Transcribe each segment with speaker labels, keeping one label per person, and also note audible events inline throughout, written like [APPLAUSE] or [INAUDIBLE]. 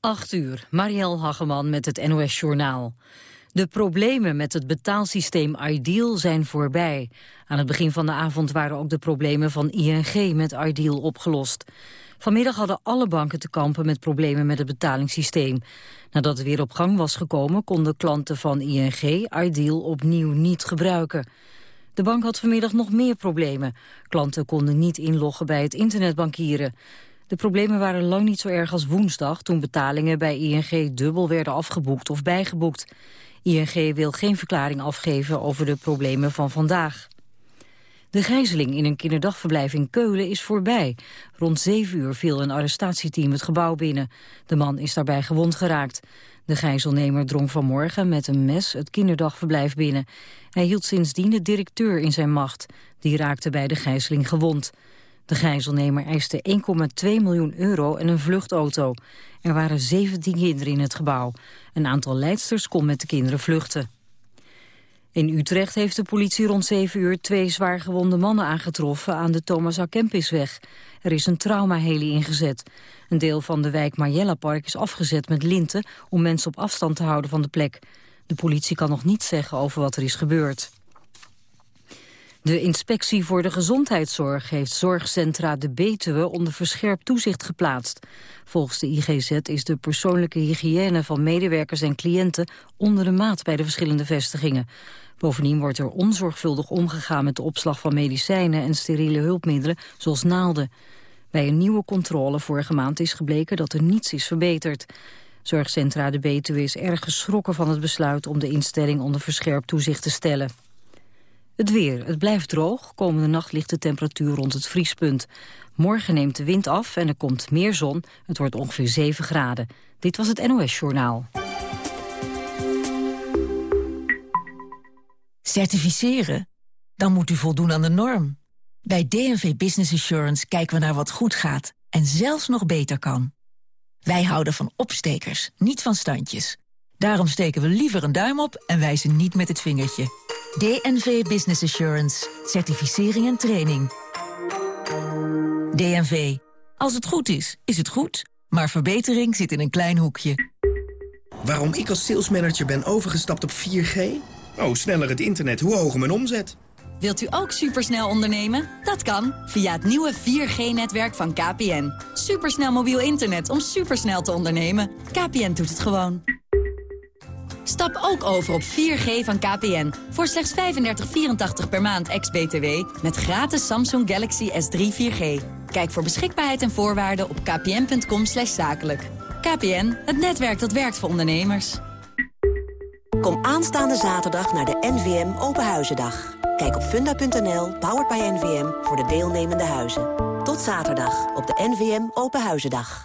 Speaker 1: 8 uur, Marielle Hageman met het NOS Journaal. De problemen met het betaalsysteem Ideal zijn voorbij. Aan het begin van de avond waren ook de problemen van ING met Ideal opgelost. Vanmiddag hadden alle banken te kampen met problemen met het betalingssysteem. Nadat het weer op gang was gekomen, konden klanten van ING Ideal opnieuw niet gebruiken. De bank had vanmiddag nog meer problemen. Klanten konden niet inloggen bij het internetbankieren. De problemen waren lang niet zo erg als woensdag... toen betalingen bij ING dubbel werden afgeboekt of bijgeboekt. ING wil geen verklaring afgeven over de problemen van vandaag. De gijzeling in een kinderdagverblijf in Keulen is voorbij. Rond zeven uur viel een arrestatieteam het gebouw binnen. De man is daarbij gewond geraakt. De gijzelnemer drong vanmorgen met een mes het kinderdagverblijf binnen. Hij hield sindsdien de directeur in zijn macht. Die raakte bij de gijzeling gewond. De gijzelnemer eiste 1,2 miljoen euro en een vluchtauto. Er waren 17 kinderen in het gebouw. Een aantal leidsters kon met de kinderen vluchten. In Utrecht heeft de politie rond 7 uur twee zwaargewonde mannen aangetroffen aan de Thomas A. Kempisweg. Er is een traumaheli ingezet. Een deel van de wijk Marjella Park is afgezet met linten om mensen op afstand te houden van de plek. De politie kan nog niets zeggen over wat er is gebeurd. De Inspectie voor de Gezondheidszorg heeft zorgcentra de Betuwe onder verscherpt toezicht geplaatst. Volgens de IGZ is de persoonlijke hygiëne van medewerkers en cliënten onder de maat bij de verschillende vestigingen. Bovendien wordt er onzorgvuldig omgegaan met de opslag van medicijnen en steriele hulpmiddelen, zoals naalden. Bij een nieuwe controle vorige maand is gebleken dat er niets is verbeterd. Zorgcentra de Betuwe is erg geschrokken van het besluit om de instelling onder verscherpt toezicht te stellen. Het weer. Het blijft droog. Komende nacht ligt de temperatuur rond het vriespunt. Morgen neemt de wind af en er komt meer zon. Het wordt ongeveer 7 graden. Dit was het NOS Journaal.
Speaker 2: Certificeren? Dan moet u voldoen aan de norm. Bij DNV Business Assurance kijken we naar wat goed gaat en zelfs nog beter kan. Wij houden van opstekers, niet van standjes. Daarom steken we liever een duim op en wijzen niet met het vingertje. DNV Business Assurance. Certificering en training. DNV. Als het goed is, is het goed. Maar verbetering zit in een klein hoekje.
Speaker 3: Waarom ik als salesmanager ben overgestapt op 4G? Oh, sneller het internet, hoe hoger mijn omzet.
Speaker 4: Wilt u ook supersnel ondernemen? Dat kan, via het nieuwe 4G-netwerk van KPN. Supersnel mobiel internet om supersnel te ondernemen. KPN doet het gewoon. Stap ook over op 4G van KPN. Voor slechts 35,84 per maand ex-BTW. Met gratis Samsung Galaxy S3 4G. Kijk voor beschikbaarheid en voorwaarden op kpn.com zakelijk. KPN, het netwerk dat werkt voor ondernemers.
Speaker 5: Kom aanstaande zaterdag naar de NVM Open Huizendag. Kijk op funda.nl, powered by NVM, voor de deelnemende huizen. Tot zaterdag op de NVM Open Huizendag.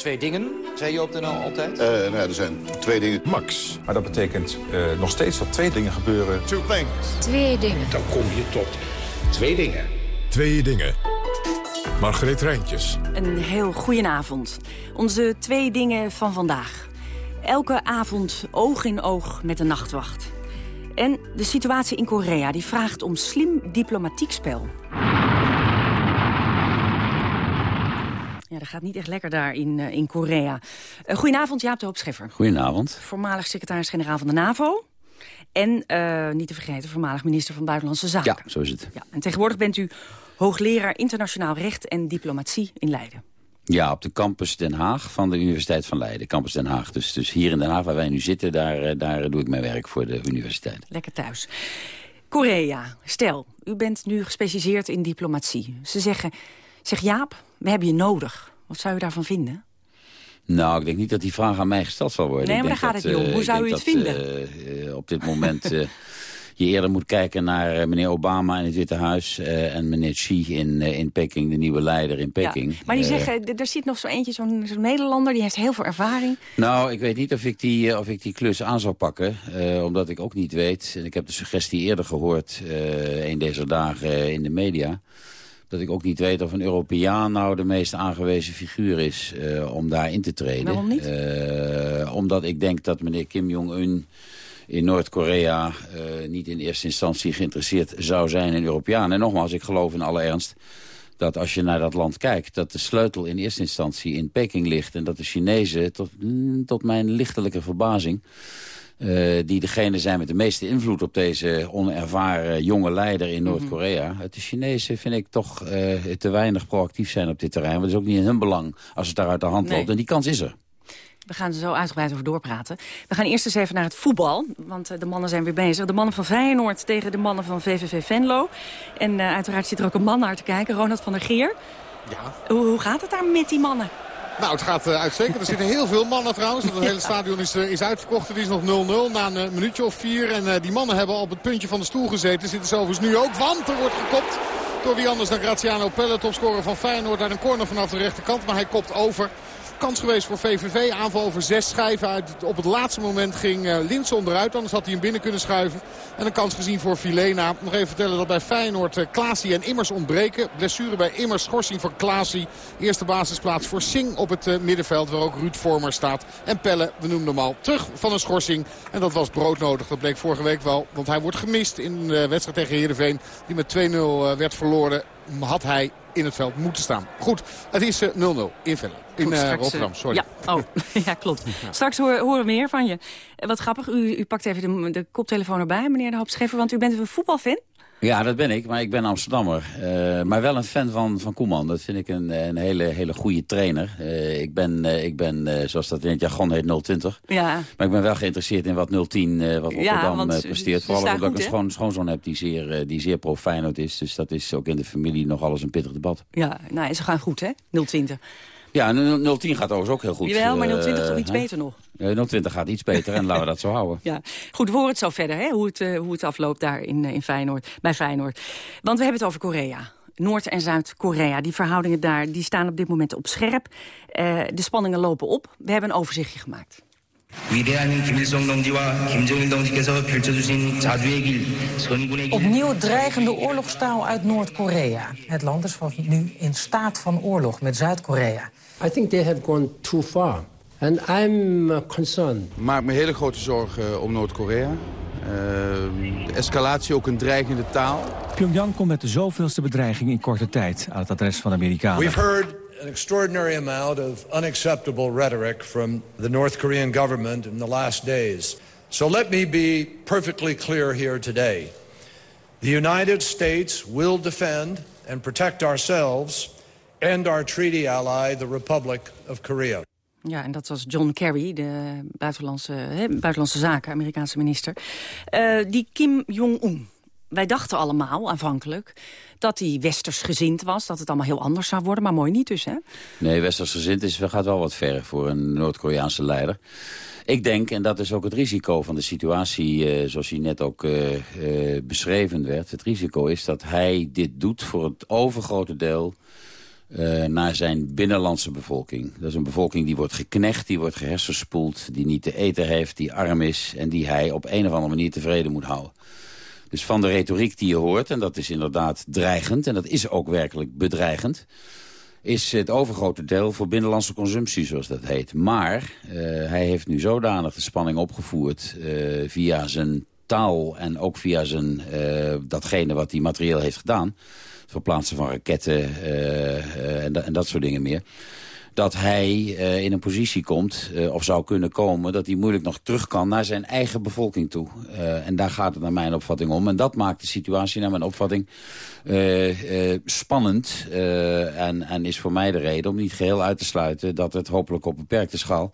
Speaker 6: Twee dingen, zei je op de NL altijd?
Speaker 7: Uh, nou, er zijn twee dingen.
Speaker 8: Max.
Speaker 9: Maar dat betekent uh, nog steeds dat twee dingen gebeuren.
Speaker 7: Two things.
Speaker 10: Twee dingen.
Speaker 6: Dan kom je tot twee dingen.
Speaker 8: Twee dingen. Margreet Rijntjes.
Speaker 11: Een heel goedenavond. Onze twee dingen van vandaag. Elke avond oog in oog met de nachtwacht. En de situatie in Korea die vraagt om slim diplomatiek spel. Dat gaat niet echt lekker daar in, uh, in Korea. Uh, goedenavond, Jaap de Hoop Scheffer.
Speaker 12: Goedenavond.
Speaker 11: Voormalig secretaris-generaal van de NAVO. En, uh, niet te vergeten, voormalig minister van Buitenlandse Zaken.
Speaker 12: Ja, zo is het.
Speaker 11: Ja, en tegenwoordig bent u hoogleraar internationaal recht en diplomatie in Leiden.
Speaker 12: Ja, op de campus Den Haag van de Universiteit van Leiden. Campus Den Haag. Dus, dus hier in Den Haag, waar wij nu zitten, daar, daar doe ik mijn werk voor de universiteit.
Speaker 11: Lekker thuis. Korea, stel, u bent nu gespecialiseerd in diplomatie. Ze zeggen, zeg Jaap, we hebben je nodig. Wat zou u daarvan vinden?
Speaker 12: Nou, ik denk niet dat die vraag aan mij gesteld zal worden.
Speaker 11: Nee, maar
Speaker 12: daar
Speaker 11: gaat
Speaker 12: dat,
Speaker 11: het niet om. Hoe zou u het
Speaker 12: dat,
Speaker 11: vinden?
Speaker 12: Uh, op dit moment... Uh, je eerder moet kijken naar eh, meneer Obama in het Witte Huis... Uh, en meneer Xi in, uh, in Peking, de nieuwe leider in Peking.
Speaker 11: Ja, maar die zeggen, er zit nog zo eentje, zo'n zo Nederlander... die heeft heel veel ervaring.
Speaker 12: Nou, ik weet niet of ik die, of ik die klus aan zou pakken. omdat ik ook niet weet, en ik heb de suggestie eerder gehoord... een deze dagen in de media dat ik ook niet weet of een Europeaan nou de meest aangewezen figuur is uh, om daarin te treden.
Speaker 11: Waarom niet?
Speaker 12: Uh, omdat ik denk dat meneer Kim Jong-un in Noord-Korea uh, niet in eerste instantie geïnteresseerd zou zijn in Europeanen. En nogmaals, ik geloof in alle ernst dat als je naar dat land kijkt... dat de sleutel in eerste instantie in Peking ligt... en dat de Chinezen, tot, mm, tot mijn lichtelijke verbazing... Uh, die degene zijn met de meeste invloed op deze onervaren jonge leider in
Speaker 11: Mhm.
Speaker 12: Noord-Korea. De Chinezen vind ik toch uh, te weinig proactief zijn op dit terrein. Want het is ook niet in hun belang als het daar uit de hand
Speaker 11: Nee.
Speaker 12: loopt. En die kans is er.
Speaker 11: We gaan er zo uitgebreid over doorpraten. We gaan eerst eens even naar het voetbal, want eh, de mannen zijn weer bezig. De mannen van Feyenoord tegen de mannen van VVV Venlo. En uh, uiteraard zit er ook een man naar te kijken, Ronald van der Geer.
Speaker 10: Ja.
Speaker 11: Hoe, hoe gaat het daar met die mannen?
Speaker 10: Nou, het gaat uh, uitstekend. Er zitten heel veel mannen trouwens. Het [LAUGHS] hele stadion is, uh, is uitverkocht. Het is nog 0-0 na een uh, minuutje of vier. En die mannen hebben al op het puntje van de stoel gezeten. Zitten ze overigens nu ook, want er wordt gekopt door wie anders dan Graziano Pelle. Topscorer van Feyenoord naar een corner vanaf de rechterkant. Maar hij kopt over. Kans geweest voor VVV. Aanval over zes schijven. Uit, op het laatste moment ging uh, Lins onderuit. Anders had hij hem binnen kunnen schuiven. En een kans gezien voor Filena. Nog even vertellen dat bij Feyenoord uh, Klaasie en Immers ontbreken. Blessure bij Immers. Schorsing van Klaasie. Eerste basisplaats voor Singh op het uh, middenveld. Waar ook Ruud Vormer staat. En Pelle, we noemden hem al, terug van een schorsing. En dat was broodnodig. Dat bleek vorige week wel. Want hij wordt gemist in de wedstrijd tegen Heerenveen. Die met 2-0 werd verloren. Had hij in het veld moeten staan. Goed, het is 0-0 in Velle. In
Speaker 11: Goed,
Speaker 10: uh,
Speaker 11: straks,
Speaker 10: Rotterdam, sorry.
Speaker 11: Ja, oh, [LAUGHS] ja klopt. Straks horen, we meer van je. Eh, Wat grappig, u, u pakt even de, de koptelefoon erbij, meneer de Hoop Scheffer. Want u bent een voetbalfan.
Speaker 12: Ja, dat ben ik, maar ik ben Amsterdammer. Uh, maar wel een fan van, van Koeman. Dat vind ik een, een hele, hele goede trainer. Uh, ik ben, uh, ik ben zoals dat in het jargon heet, 020.
Speaker 11: Ja.
Speaker 12: Maar ik ben wel geïnteresseerd in wat 010, wat Rotterdam
Speaker 11: ja,
Speaker 12: presteert. Vooral omdat ik een schoon, schoonzoon heb die zeer, die zeer is. Dus dat is ook in de familie nog alles een pittig debat.
Speaker 11: Ja, nou, ze gaan goed, hè? 020.
Speaker 12: Ja, 010 gaat overigens ook heel goed.
Speaker 11: Jawel, maar 020 toch iets beter nog?
Speaker 12: 20 gaat iets beter en laten we dat zo houden. [LAUGHS]
Speaker 11: Ja, goed, we horen het zo verder, hè? Hoe, het, eh, hoe het afloopt daar in, eh, in Feyenoord, bij Feyenoord. Want we hebben het over Korea. Noord- en Zuid-Korea. Die verhoudingen daar die staan op dit moment op scherp. Eh, de spanningen lopen op. We hebben een overzichtje gemaakt.
Speaker 13: Opnieuw dreigende oorlogstaal uit Noord-Korea. Het land is nu in staat van oorlog met Zuid-Korea.
Speaker 14: I think they have gone too far. And I'm uh, concerned.
Speaker 9: Maak me hele grote zorgen om Noord-Korea. Uh, de escalatie ook een dreigende taal.
Speaker 15: Pyongyang komt met de zoveelste bedreiging in korte tijd aan het adres van de Amerikanen.
Speaker 16: We've heard an extraordinary amount of unacceptable rhetoric from the North Korean government in the last days. So let me be perfectly clear here today. The United States will defend and protect ourselves and our treaty ally, the Republic of Korea.
Speaker 11: Ja, en dat was John Kerry, de buitenlandse, buitenlandse zaken, Amerikaanse minister. Uh, die Kim Jong-un. Wij dachten allemaal, aanvankelijk, dat hij westers gezind was. Dat het allemaal heel anders zou worden, maar mooi niet dus, hè?
Speaker 12: Nee, westers gezind is, gaat wel wat ver voor een Noord-Koreaanse leider. Ik denk, en dat is ook het risico van de situatie... Uh, zoals hij net ook uh, beschreven werd... het risico is dat hij dit doet voor het overgrote deel... Uh, naar zijn binnenlandse bevolking. Dat is een bevolking die wordt geknecht, die wordt gehersenspoeld... die niet te eten heeft, die arm is... en die hij op een of andere manier tevreden moet houden. Dus van de retoriek die je hoort, en dat is inderdaad dreigend... en dat is ook werkelijk bedreigend... is het overgrote deel voor binnenlandse consumptie, zoals dat heet. Maar uh, hij heeft nu zodanig de spanning opgevoerd uh, via zijn taal... en ook via zijn, datgene wat hij materieel heeft gedaan... verplaatsen van raketten en, en dat soort dingen meer dat hij uh, in een positie komt, of zou kunnen komen... dat hij moeilijk nog terug kan naar zijn eigen bevolking toe. En daar gaat het naar mijn opvatting om. En dat maakt de situatie naar mijn opvatting spannend. En, en, is voor mij de reden om niet geheel uit te sluiten... dat het hopelijk op beperkte schaal...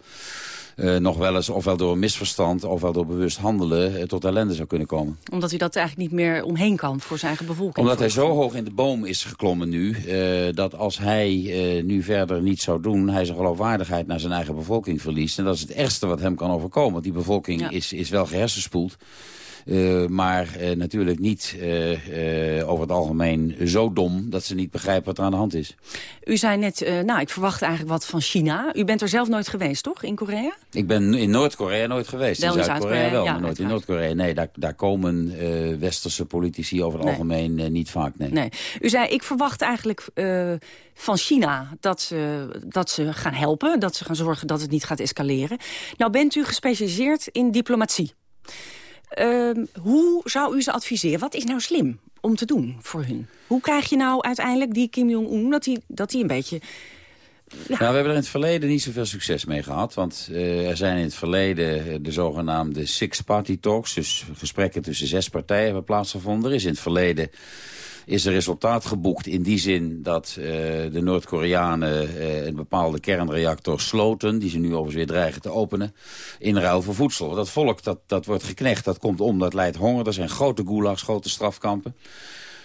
Speaker 12: uh, nog wel eens, ofwel door een misverstand... ofwel door bewust handelen, uh, tot ellende zou kunnen komen.
Speaker 11: Omdat hij dat eigenlijk niet meer omheen kan voor zijn eigen bevolking?
Speaker 12: Omdat hij zo hoog in de boom is geklommen nu... Uh, dat als hij nu verder niets zou doen... hij zijn geloofwaardigheid naar zijn eigen bevolking verliest. En dat is het ergste wat hem kan overkomen. Want die bevolking ja. is, is wel gehersenspoeld. Uh, maar uh, natuurlijk niet uh, over het algemeen zo dom... dat ze niet begrijpen wat er aan de hand is.
Speaker 11: U zei net, nou, ik verwacht eigenlijk wat van China. U bent er zelf nooit geweest, toch, in Korea?
Speaker 12: Ik ben in Noord-Korea nooit geweest. Wel in Zuid-Korea wel, ja, maar nooit in Noord-Korea. Nee, daar, daar komen westerse politici over het nee. algemeen niet vaak. Nee.
Speaker 11: nee. U zei, ik verwacht eigenlijk van China dat ze, dat ze gaan helpen. Dat ze gaan zorgen dat het niet gaat escaleren. Nou bent u gespecialiseerd in diplomatie. Uh, hoe zou u ze adviseren? Wat is nou slim om te doen voor hun? Hoe krijg je nou uiteindelijk die Kim Jong-un dat hij dat een beetje...
Speaker 12: Ja. Nou, we hebben er in het verleden niet zoveel succes mee gehad. Want uh, er zijn in het verleden de zogenaamde Six-Party Talks... dus gesprekken tussen zes partijen hebben plaatsgevonden. Er is in het verleden is er resultaat geboekt in die zin dat uh, de Noord-Koreanen uh, een bepaalde kernreactor sloten... die ze nu overigens weer dreigen te openen, in ruil voor voedsel. Dat volk dat, dat wordt geknecht, dat komt om, dat leidt honger. Er zijn grote gulags, grote strafkampen.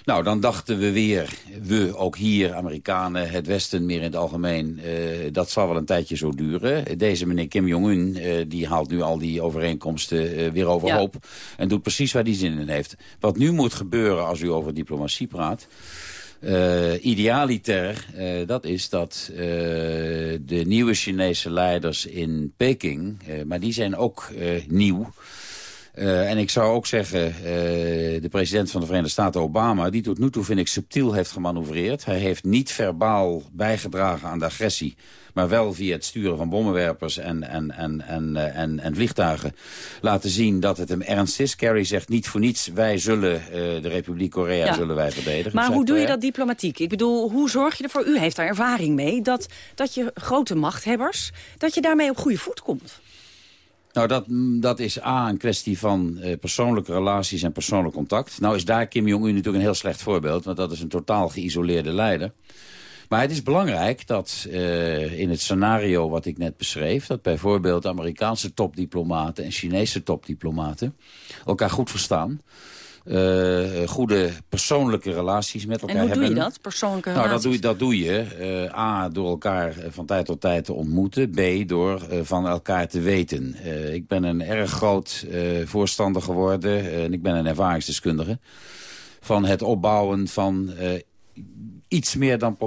Speaker 12: Nou, dan dachten we weer, we ook hier, Amerikanen, het Westen meer in het algemeen... Uh, dat zal wel een tijdje zo duren. Deze meneer Kim Jong-un, uh, die haalt nu al die overeenkomsten uh, weer overhoop... Ja. en doet precies waar hij zin in heeft. Wat nu moet gebeuren als u over diplomatie praat... Uh, idealiter, uh, dat is dat uh, de nieuwe Chinese leiders in Peking... maar die zijn ook nieuw... Uh, en ik zou ook zeggen, uh, de president van de Verenigde Staten, Obama... die tot nu toe, vind ik, subtiel heeft gemanoeuvreerd. Hij heeft niet verbaal bijgedragen aan de agressie... maar wel via het sturen van bommenwerpers en, en, en, en, uh, en, en vliegtuigen... laten zien dat het hem ernst is. Kerry zegt niet voor niets, wij zullen de Republiek Korea ja. zullen wij verdedigen.
Speaker 11: Maar hoe doe je dat diplomatiek? Ik bedoel, hoe zorg je ervoor, u heeft daar ervaring mee... dat, dat je grote machthebbers, dat je daarmee op goede voet komt?
Speaker 12: Nou, dat, dat is A, een kwestie van uh, persoonlijke relaties en persoonlijk contact. Nou is daar Kim Jong-un natuurlijk een heel slecht voorbeeld... want dat is een totaal geïsoleerde leider. Maar het is belangrijk dat uh, in het scenario wat ik net beschreef... dat bijvoorbeeld Amerikaanse topdiplomaten en Chinese topdiplomaten... elkaar goed verstaan uh, goede persoonlijke relaties met elkaar hebben.
Speaker 11: En hoe doe je dat, persoonlijke
Speaker 12: nou,
Speaker 11: relaties?
Speaker 12: Dat doe, je, dat doe je uh, A, door elkaar van tijd tot tijd te ontmoeten. B, door uh, van elkaar te weten. ik ben een erg groot voorstander geworden en ik ben een ervaringsdeskundige... van het opbouwen van iets meer dan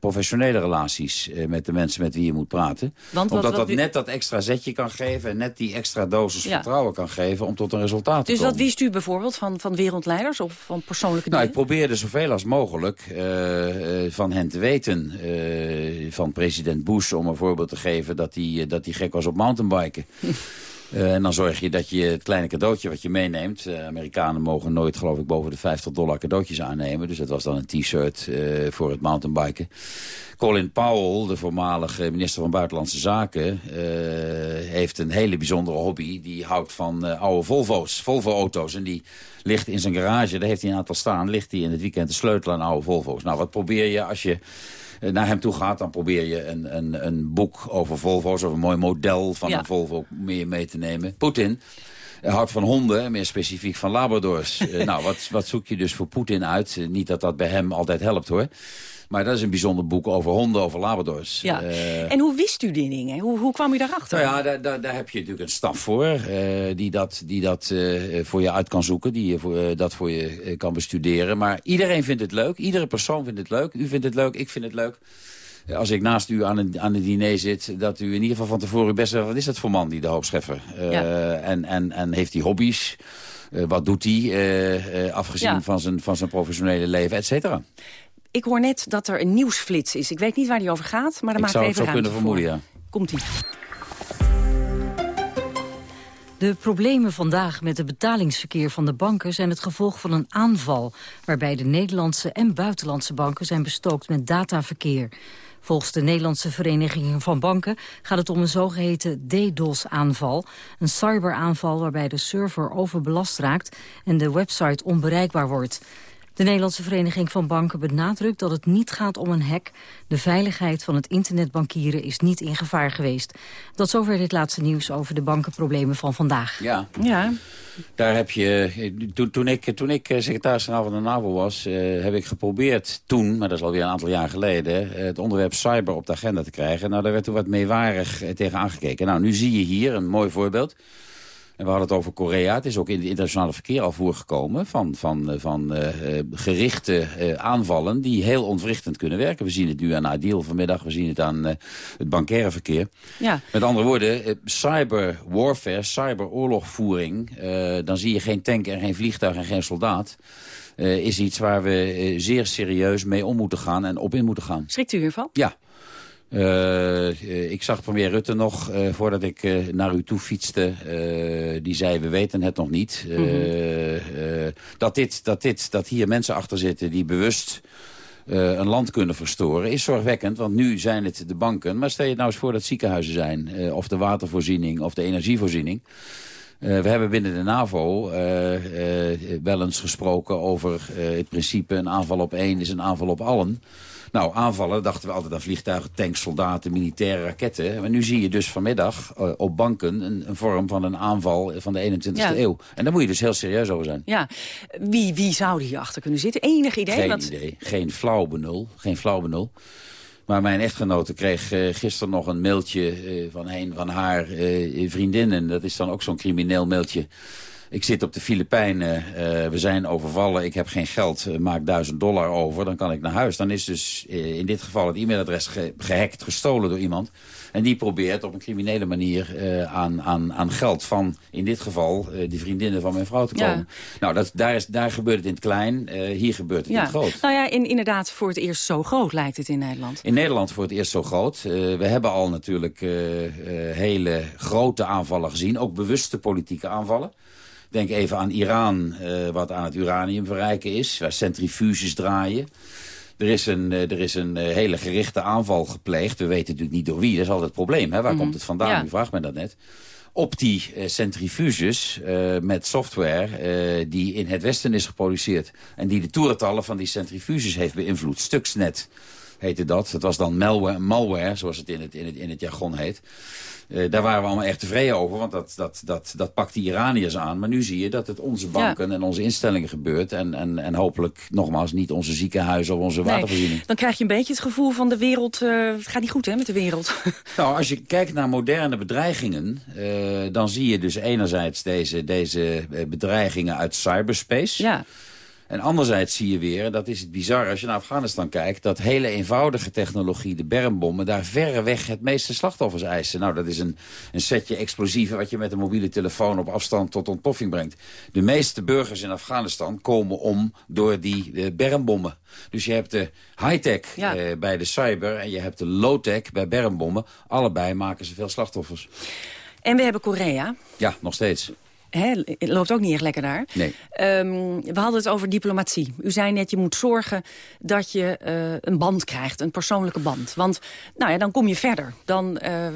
Speaker 12: professionele relaties met de mensen met wie je moet praten. Want, Omdat wat, dat net dat extra zetje kan geven en net die extra dosis ja. vertrouwen kan geven om tot een resultaat
Speaker 11: dus
Speaker 12: te komen.
Speaker 11: Dus wat wist u bijvoorbeeld van, van wereldleiders of van persoonlijke
Speaker 12: nou,
Speaker 11: dingen?
Speaker 12: Ik probeerde zoveel als mogelijk uh, van hen te weten. Uh, van president Bush, om een voorbeeld te geven, dat hij dat gek was op mountainbiken. [LAUGHS] Uh, en dan zorg je dat je het kleine cadeautje wat je meeneemt... Uh, Amerikanen mogen nooit, geloof ik, boven de 50 dollar cadeautjes aannemen. Dus dat was dan een t-shirt uh, voor het mountainbiken. Colin Powell, de voormalige minister van Buitenlandse Zaken... heeft een hele bijzondere hobby. Die houdt van oude Volvo's, Volvo-auto's. En die ligt in zijn garage, daar heeft hij een aantal staan... ligt hij in het weekend te sleutelen aan oude Volvo's. Nou, wat probeer je als je naar hem toe gaat... dan probeer je een, een, een boek over Volvo's... of een mooi model van ja. een Volvo mee, mee te nemen. Poetin houdt van honden, meer specifiek van labradors. uh, [LAUGHS] nou, wat, wat zoek je dus voor Poetin uit? Niet dat dat bij hem altijd helpt, hoor. Maar dat is een bijzonder boek over honden, over labradors.
Speaker 11: Ja. Uh, en hoe wist u die dingen? Hoe, hoe kwam u daarachter?
Speaker 12: Nou ja, daar, daar, daar heb je natuurlijk een staf voor... Uh, die dat, die dat uh, voor je uit kan zoeken, die je voor, dat voor je kan bestuderen. Maar iedereen vindt het leuk, iedere persoon vindt het leuk. U vindt het leuk, ik vind het leuk als ik naast u aan een, aan een diner zit... dat u in ieder geval van tevoren best wel... wat is dat voor man, die de hoop scheffer? Uh, ja. en, en, en heeft hij hobby's? Uh, wat doet hij, uh, afgezien ja. van, zijn, van zijn professionele leven, et cetera?
Speaker 11: Ik hoor net dat er een nieuwsflits is. Ik weet niet waar die over gaat, maar dan maak ik even
Speaker 12: het zo kunnen vermoeden, ja.
Speaker 11: Komt-ie.
Speaker 1: De problemen vandaag met het betalingsverkeer van de banken zijn het gevolg van een aanval, waarbij de Nederlandse en buitenlandse banken zijn bestookt met dataverkeer. Volgens de Nederlandse Vereniging van Banken gaat het om een zogeheten DDoS-aanval. Een cyberaanval waarbij de server overbelast raakt en de website onbereikbaar wordt. De Nederlandse Vereniging van Banken benadrukt dat het niet gaat om een hack. De veiligheid van het internetbankieren is niet in gevaar geweest. Tot zover dit laatste nieuws over de bankenproblemen van vandaag.
Speaker 12: Ja,
Speaker 11: ja.
Speaker 12: daar heb je... Toen, toen ik, toen ik eh, secretaris-generaal van de NAVO was... Uh, heb ik geprobeerd toen, maar dat is alweer een aantal jaar geleden... het onderwerp cyber op de agenda te krijgen. Nou, daar werd toen wat meewarig tegen aangekeken. Nou, nu zie je hier een mooi voorbeeld... En we hadden het over Korea. Het is ook in het internationale verkeer al voorgekomen... van, van, eh, van uh, gerichte uh, aanvallen die heel ontwrichtend kunnen werken. We zien het nu aan Adil vanmiddag. We zien het aan uh, het bankaire verkeer.
Speaker 11: Ja.
Speaker 12: Met andere woorden, cyber warfare, cyberoorlogvoering... dan zie je geen tank en geen vliegtuig en geen soldaat... is iets waar we zeer serieus mee om moeten gaan en op in moeten gaan.
Speaker 11: Schrikt u hiervan?
Speaker 12: Ja. Uh, ik zag premier Rutte nog, uh, voordat ik uh, naar u toe fietste. die zei, we weten het nog niet. Mm -hmm. dat, dit, dat, dit, dat hier mensen achter zitten die bewust een land kunnen verstoren... is zorgwekkend, want nu zijn het de banken. Maar stel je nou eens voor dat ziekenhuizen zijn. of de watervoorziening of de energievoorziening. we hebben binnen de NAVO wel eens gesproken over het principe... een aanval op één is een aanval op allen. Nou, aanvallen dachten we altijd aan vliegtuigen, tanks, soldaten, militaire raketten. Maar nu zie je dus vanmiddag uh, op banken een, een, vorm van een aanval van de 21ste ja. eeuw. En daar moet je dus heel serieus over zijn.
Speaker 11: Ja, wie, wie zou hier achter kunnen zitten? Enig idee?
Speaker 12: Geen
Speaker 11: wat...
Speaker 12: idee, geen flauw benul. Geen flauw benul. Maar mijn echtgenote kreeg uh, gisteren nog een mailtje uh, van een van haar vriendinnen. Dat is dan ook zo'n crimineel mailtje. Ik zit op de Filipijnen, uh, we zijn overvallen, ik heb geen geld, uh, maak duizend dollar over, dan kan ik naar huis. Dan is dus uh, in dit geval het e-mailadres ge gehackt, gestolen door iemand. En die probeert op een criminele manier aan, aan, aan geld van, in dit geval, die vriendinnen van mijn vrouw te komen. Ja. Nou, dat, daar, is, daar gebeurt het in het klein, hier gebeurt het
Speaker 11: ja.
Speaker 12: in het groot.
Speaker 11: Nou ja, in, inderdaad voor het eerst zo groot lijkt het in Nederland.
Speaker 12: In Nederland voor het eerst zo groot. we hebben al natuurlijk hele grote aanvallen gezien, ook bewuste politieke aanvallen. Denk even aan Iran, uh, wat aan het uranium verrijken is, waar centrifuges draaien. Er is een, uh, er is een uh, hele gerichte aanval gepleegd. We weten natuurlijk niet door wie, dat is altijd het probleem. Hè? Waar mm -hmm. komt het vandaan? Ja. U vraagt me dat net. Op die centrifuges met software die in het Westen is geproduceerd. En die de toerentallen van die centrifuges heeft beïnvloed. Stuxnet heette dat. Dat was dan malware, malware zoals het in het, in het, in het jargon heet. Uh, daar waren we allemaal echt tevreden over, want dat, dat, dat, dat pakt die Iraniërs aan. Maar nu zie je dat het onze banken ja. en onze instellingen gebeurt. En, en, en hopelijk, nogmaals, niet onze ziekenhuizen of onze
Speaker 11: nee,
Speaker 12: watervoorziening.
Speaker 11: Dan krijg je een beetje het gevoel van de wereld, uh, het gaat niet goed hè, met de wereld. [LAUGHS]
Speaker 12: Nou, als je kijkt naar moderne bedreigingen, uh, dan zie je dus enerzijds deze, deze bedreigingen uit cyberspace.
Speaker 11: Ja.
Speaker 12: En anderzijds zie je weer, dat is het bizar als je naar Afghanistan kijkt... dat hele eenvoudige technologie, de bermbommen... daar verreweg het meeste slachtoffers eisen. Nou, dat is een, een setje explosieven... wat je met een mobiele telefoon op afstand tot ontploffing brengt. De meeste burgers in Afghanistan komen om door die uh, bermbommen. Dus je hebt de high-tech
Speaker 11: ja.
Speaker 12: uh, bij de cyber... en je hebt de low-tech bij bermbommen. Allebei maken ze veel slachtoffers.
Speaker 11: En we hebben Korea.
Speaker 12: Ja, nog steeds.
Speaker 11: Hè, het loopt ook niet echt lekker daar.
Speaker 12: Nee.
Speaker 11: Um, we hadden het over diplomatie. U zei net, je moet zorgen dat je uh, een band krijgt, een persoonlijke band. Want nou ja, dan kom je verder. Dan, uh,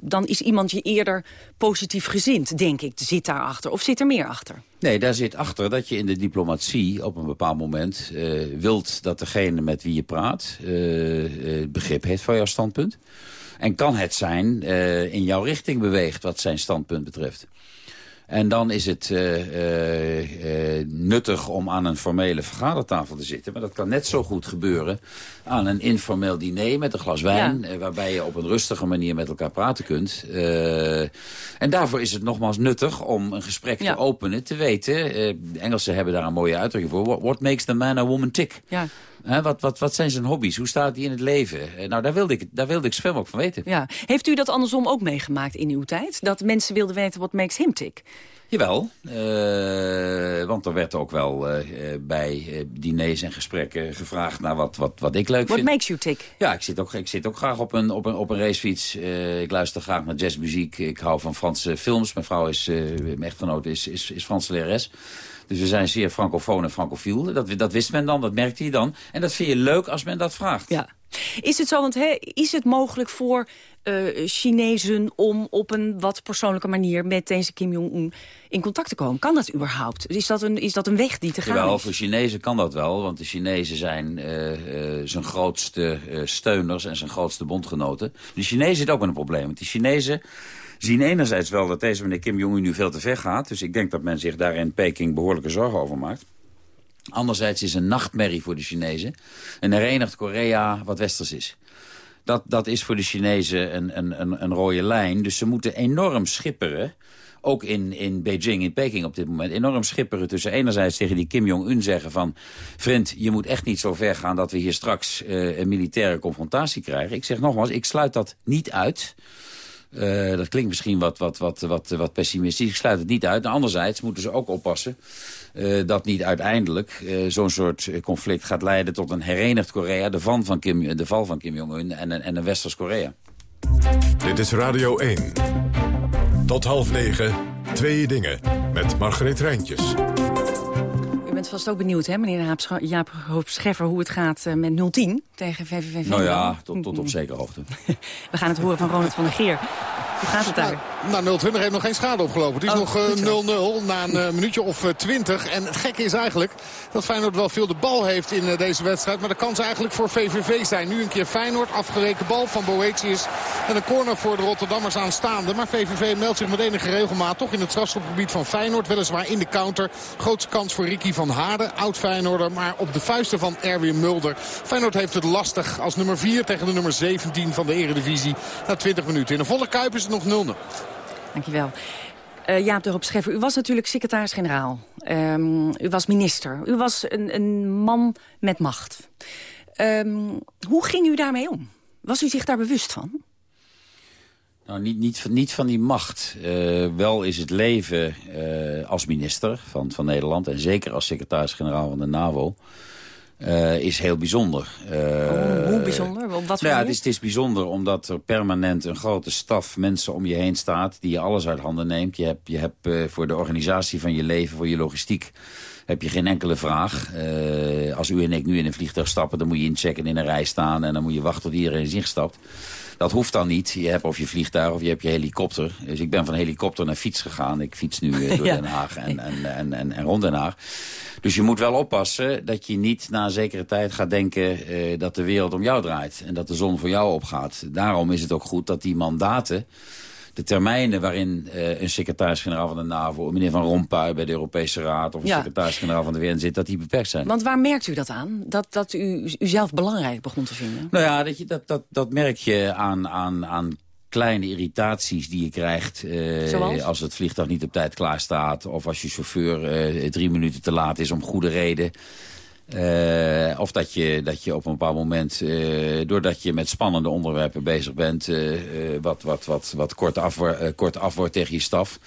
Speaker 11: dan is iemand je eerder positief gezind, denk ik. Zit daarachter of zit er meer achter?
Speaker 12: Nee, daar zit achter dat je in de diplomatie op een bepaald moment uh, wilt dat degene met wie je praat begrip heeft van jouw standpunt. En kan het zijn in jouw richting beweegt wat zijn standpunt betreft. En dan is het uh, uh, uh, nuttig om aan een formele vergadertafel te zitten. Maar dat kan net zo goed gebeuren aan een informeel diner met een glas wijn. Ja. waarbij je op een rustige manier met elkaar praten kunt. en daarvoor is het nogmaals nuttig om een gesprek ja. te openen. Te weten, de Engelsen hebben daar een mooie uitdrukking voor. What makes the man a woman tick?
Speaker 11: Ja.
Speaker 12: He, wat, wat, wat zijn zijn hobby's? Hoe staat hij in het leven? Nou, daar wilde ik, daar wilde ik zoveel ook van weten.
Speaker 11: Ja. Heeft u dat andersom ook meegemaakt in uw tijd? Dat mensen wilden weten wat makes him tick?
Speaker 12: Jawel, uh, want er werd ook wel uh, bij uh, diners en gesprekken gevraagd naar wat, wat, wat ik leuk
Speaker 11: What
Speaker 12: vind.
Speaker 11: makes you tick?
Speaker 12: Ja, ik zit ook, ik zit ook graag op een, op een, op een racefiets. ik luister graag naar jazzmuziek. Ik hou van Franse films. Mijn vrouw is, mijn echtgenoot is, is, is Franse lerares. Dus we zijn zeer francofoon en francofiel. Dat, dat wist men dan, dat merkte je dan. En dat vind je leuk als men dat vraagt.
Speaker 11: Ja. Is het zo, want is het mogelijk voor uh, Chinezen om op een wat persoonlijke manier met deze Kim Jong-un in contact te komen? Kan dat überhaupt? Is dat een, is dat een weg die te gaan
Speaker 12: Jawel,
Speaker 11: is?
Speaker 12: voor Chinezen kan dat wel, want de Chinezen zijn uh, uh, zijn grootste steuners en zijn grootste bondgenoten. De Chinezen zitten ook met een probleem, want de Chinezen zien enerzijds wel dat deze meneer Kim Jong-un nu veel te ver gaat. Dus ik denk dat men zich daar in Peking behoorlijke zorgen over maakt. Anderzijds is een nachtmerrie voor de Chinezen. Een herenigd Korea wat westers is. Dat, dat is voor de Chinezen een, een, een, rode lijn. Dus ze moeten enorm schipperen ook in, in Beijing, in Peking op dit moment, enorm schipperen tussen enerzijds tegen die Kim Jong-un zeggen van... vriend, je moet echt niet zo ver gaan dat we hier straks uh, een militaire confrontatie krijgen. Ik zeg nogmaals, ik sluit dat niet uit. Uh, dat klinkt misschien wat, wat, wat, wat, wat pessimistisch. Ik sluit het niet uit. Anderzijds moeten ze ook oppassen uh, dat niet uiteindelijk uh, zo'n soort conflict gaat leiden tot een herenigd Korea. De, van Kim, de val van Kim Jong-un en, en een westers Korea.
Speaker 8: Dit is Radio 1. Tot half negen, twee dingen. Met Margreet Rijntjes.
Speaker 11: Bent vast ook benieuwd, hè, meneer Jaap Hoop Scheffer... hoe het gaat uh, met 010 tegen VVV
Speaker 12: Nou ja, tot, tot op zekere hoogte. [LAUGHS]
Speaker 11: We gaan het horen van Ronald van der Geer. Hoe gaat het daar?
Speaker 10: Nou, nou 020 heeft nog geen schade opgelopen. Het is oh, nog 0-0 uh, na een uh, minuutje of 20. En het gekke is eigenlijk dat Feyenoord wel veel de bal heeft in deze wedstrijd. Maar de kans eigenlijk voor VVV zijn. Nu een keer Feyenoord, afgeweken bal van Boetius. En een corner voor de Rotterdammers aanstaande. Maar VVV meldt zich met enige regelmaat toch in het strafschopgebied van Feyenoord. Weliswaar in de counter. Grootste kans voor Ricky van Haarden, oud Feyenoorder. Maar op de vuisten van Erwin Mulder. Feyenoord heeft het lastig als nummer 4 tegen de nummer 17 van de eredivisie. Na 20 minuten. In een volle kuip is het nog 0-0.
Speaker 11: Dankjewel. Uh, Jaap de Scheffer, u was natuurlijk secretaris-generaal. Um, u was minister. U was een, een man met macht. Um, hoe ging u daarmee om? Was u zich daar bewust van?
Speaker 12: Nou, niet, niet, van, niet van die macht. Uh, wel is het leven uh, als minister van, van Nederland... en zeker als secretaris-generaal van de NAVO... Uh, is heel bijzonder. Uh,
Speaker 11: oh, hoe bijzonder? Op wat
Speaker 12: nou ja, het is, het is bijzonder omdat er permanent een grote staf mensen om je heen staat... die je alles uit handen neemt. Je hebt, je hebt uh, voor de organisatie van je leven, voor je logistiek... heb je geen enkele vraag. als u en ik nu in een vliegtuig stappen... dan moet je inchecken in een rij staan... en dan moet je wachten tot iedereen is ingestapt. Dat hoeft dan niet. Je hebt of je vliegtuig of je hebt je helikopter. Dus ik ben van helikopter naar fiets gegaan. Ik fiets nu [LAUGHS] door ja. Den Haag en, en, en, en, en rond Den Haag. Dus je moet wel oppassen dat je niet na een zekere tijd gaat denken... Uh, dat de wereld om jou draait en dat de zon voor jou opgaat. Daarom is het ook goed dat die mandaten de termijnen waarin uh, een secretaris-generaal van de NAVO... meneer Van Rompuy bij de Europese Raad of een ja. secretaris-generaal van de VN zit... dat die beperkt zijn.
Speaker 11: Want waar merkt u dat aan? Dat, dat u uzelf belangrijk begon te vinden?
Speaker 12: Nou ja, dat, je, dat, dat, dat merk je aan, aan, aan kleine irritaties die je krijgt... Uh, als het vliegtuig niet op tijd klaar staat... of als je chauffeur uh, drie minuten te laat is om goede reden... Uh, of dat je, dat je op een bepaald moment, uh, doordat je met spannende onderwerpen bezig bent... Uh, wat, wat, wat, wat kort, af, kort af wordt tegen je staf.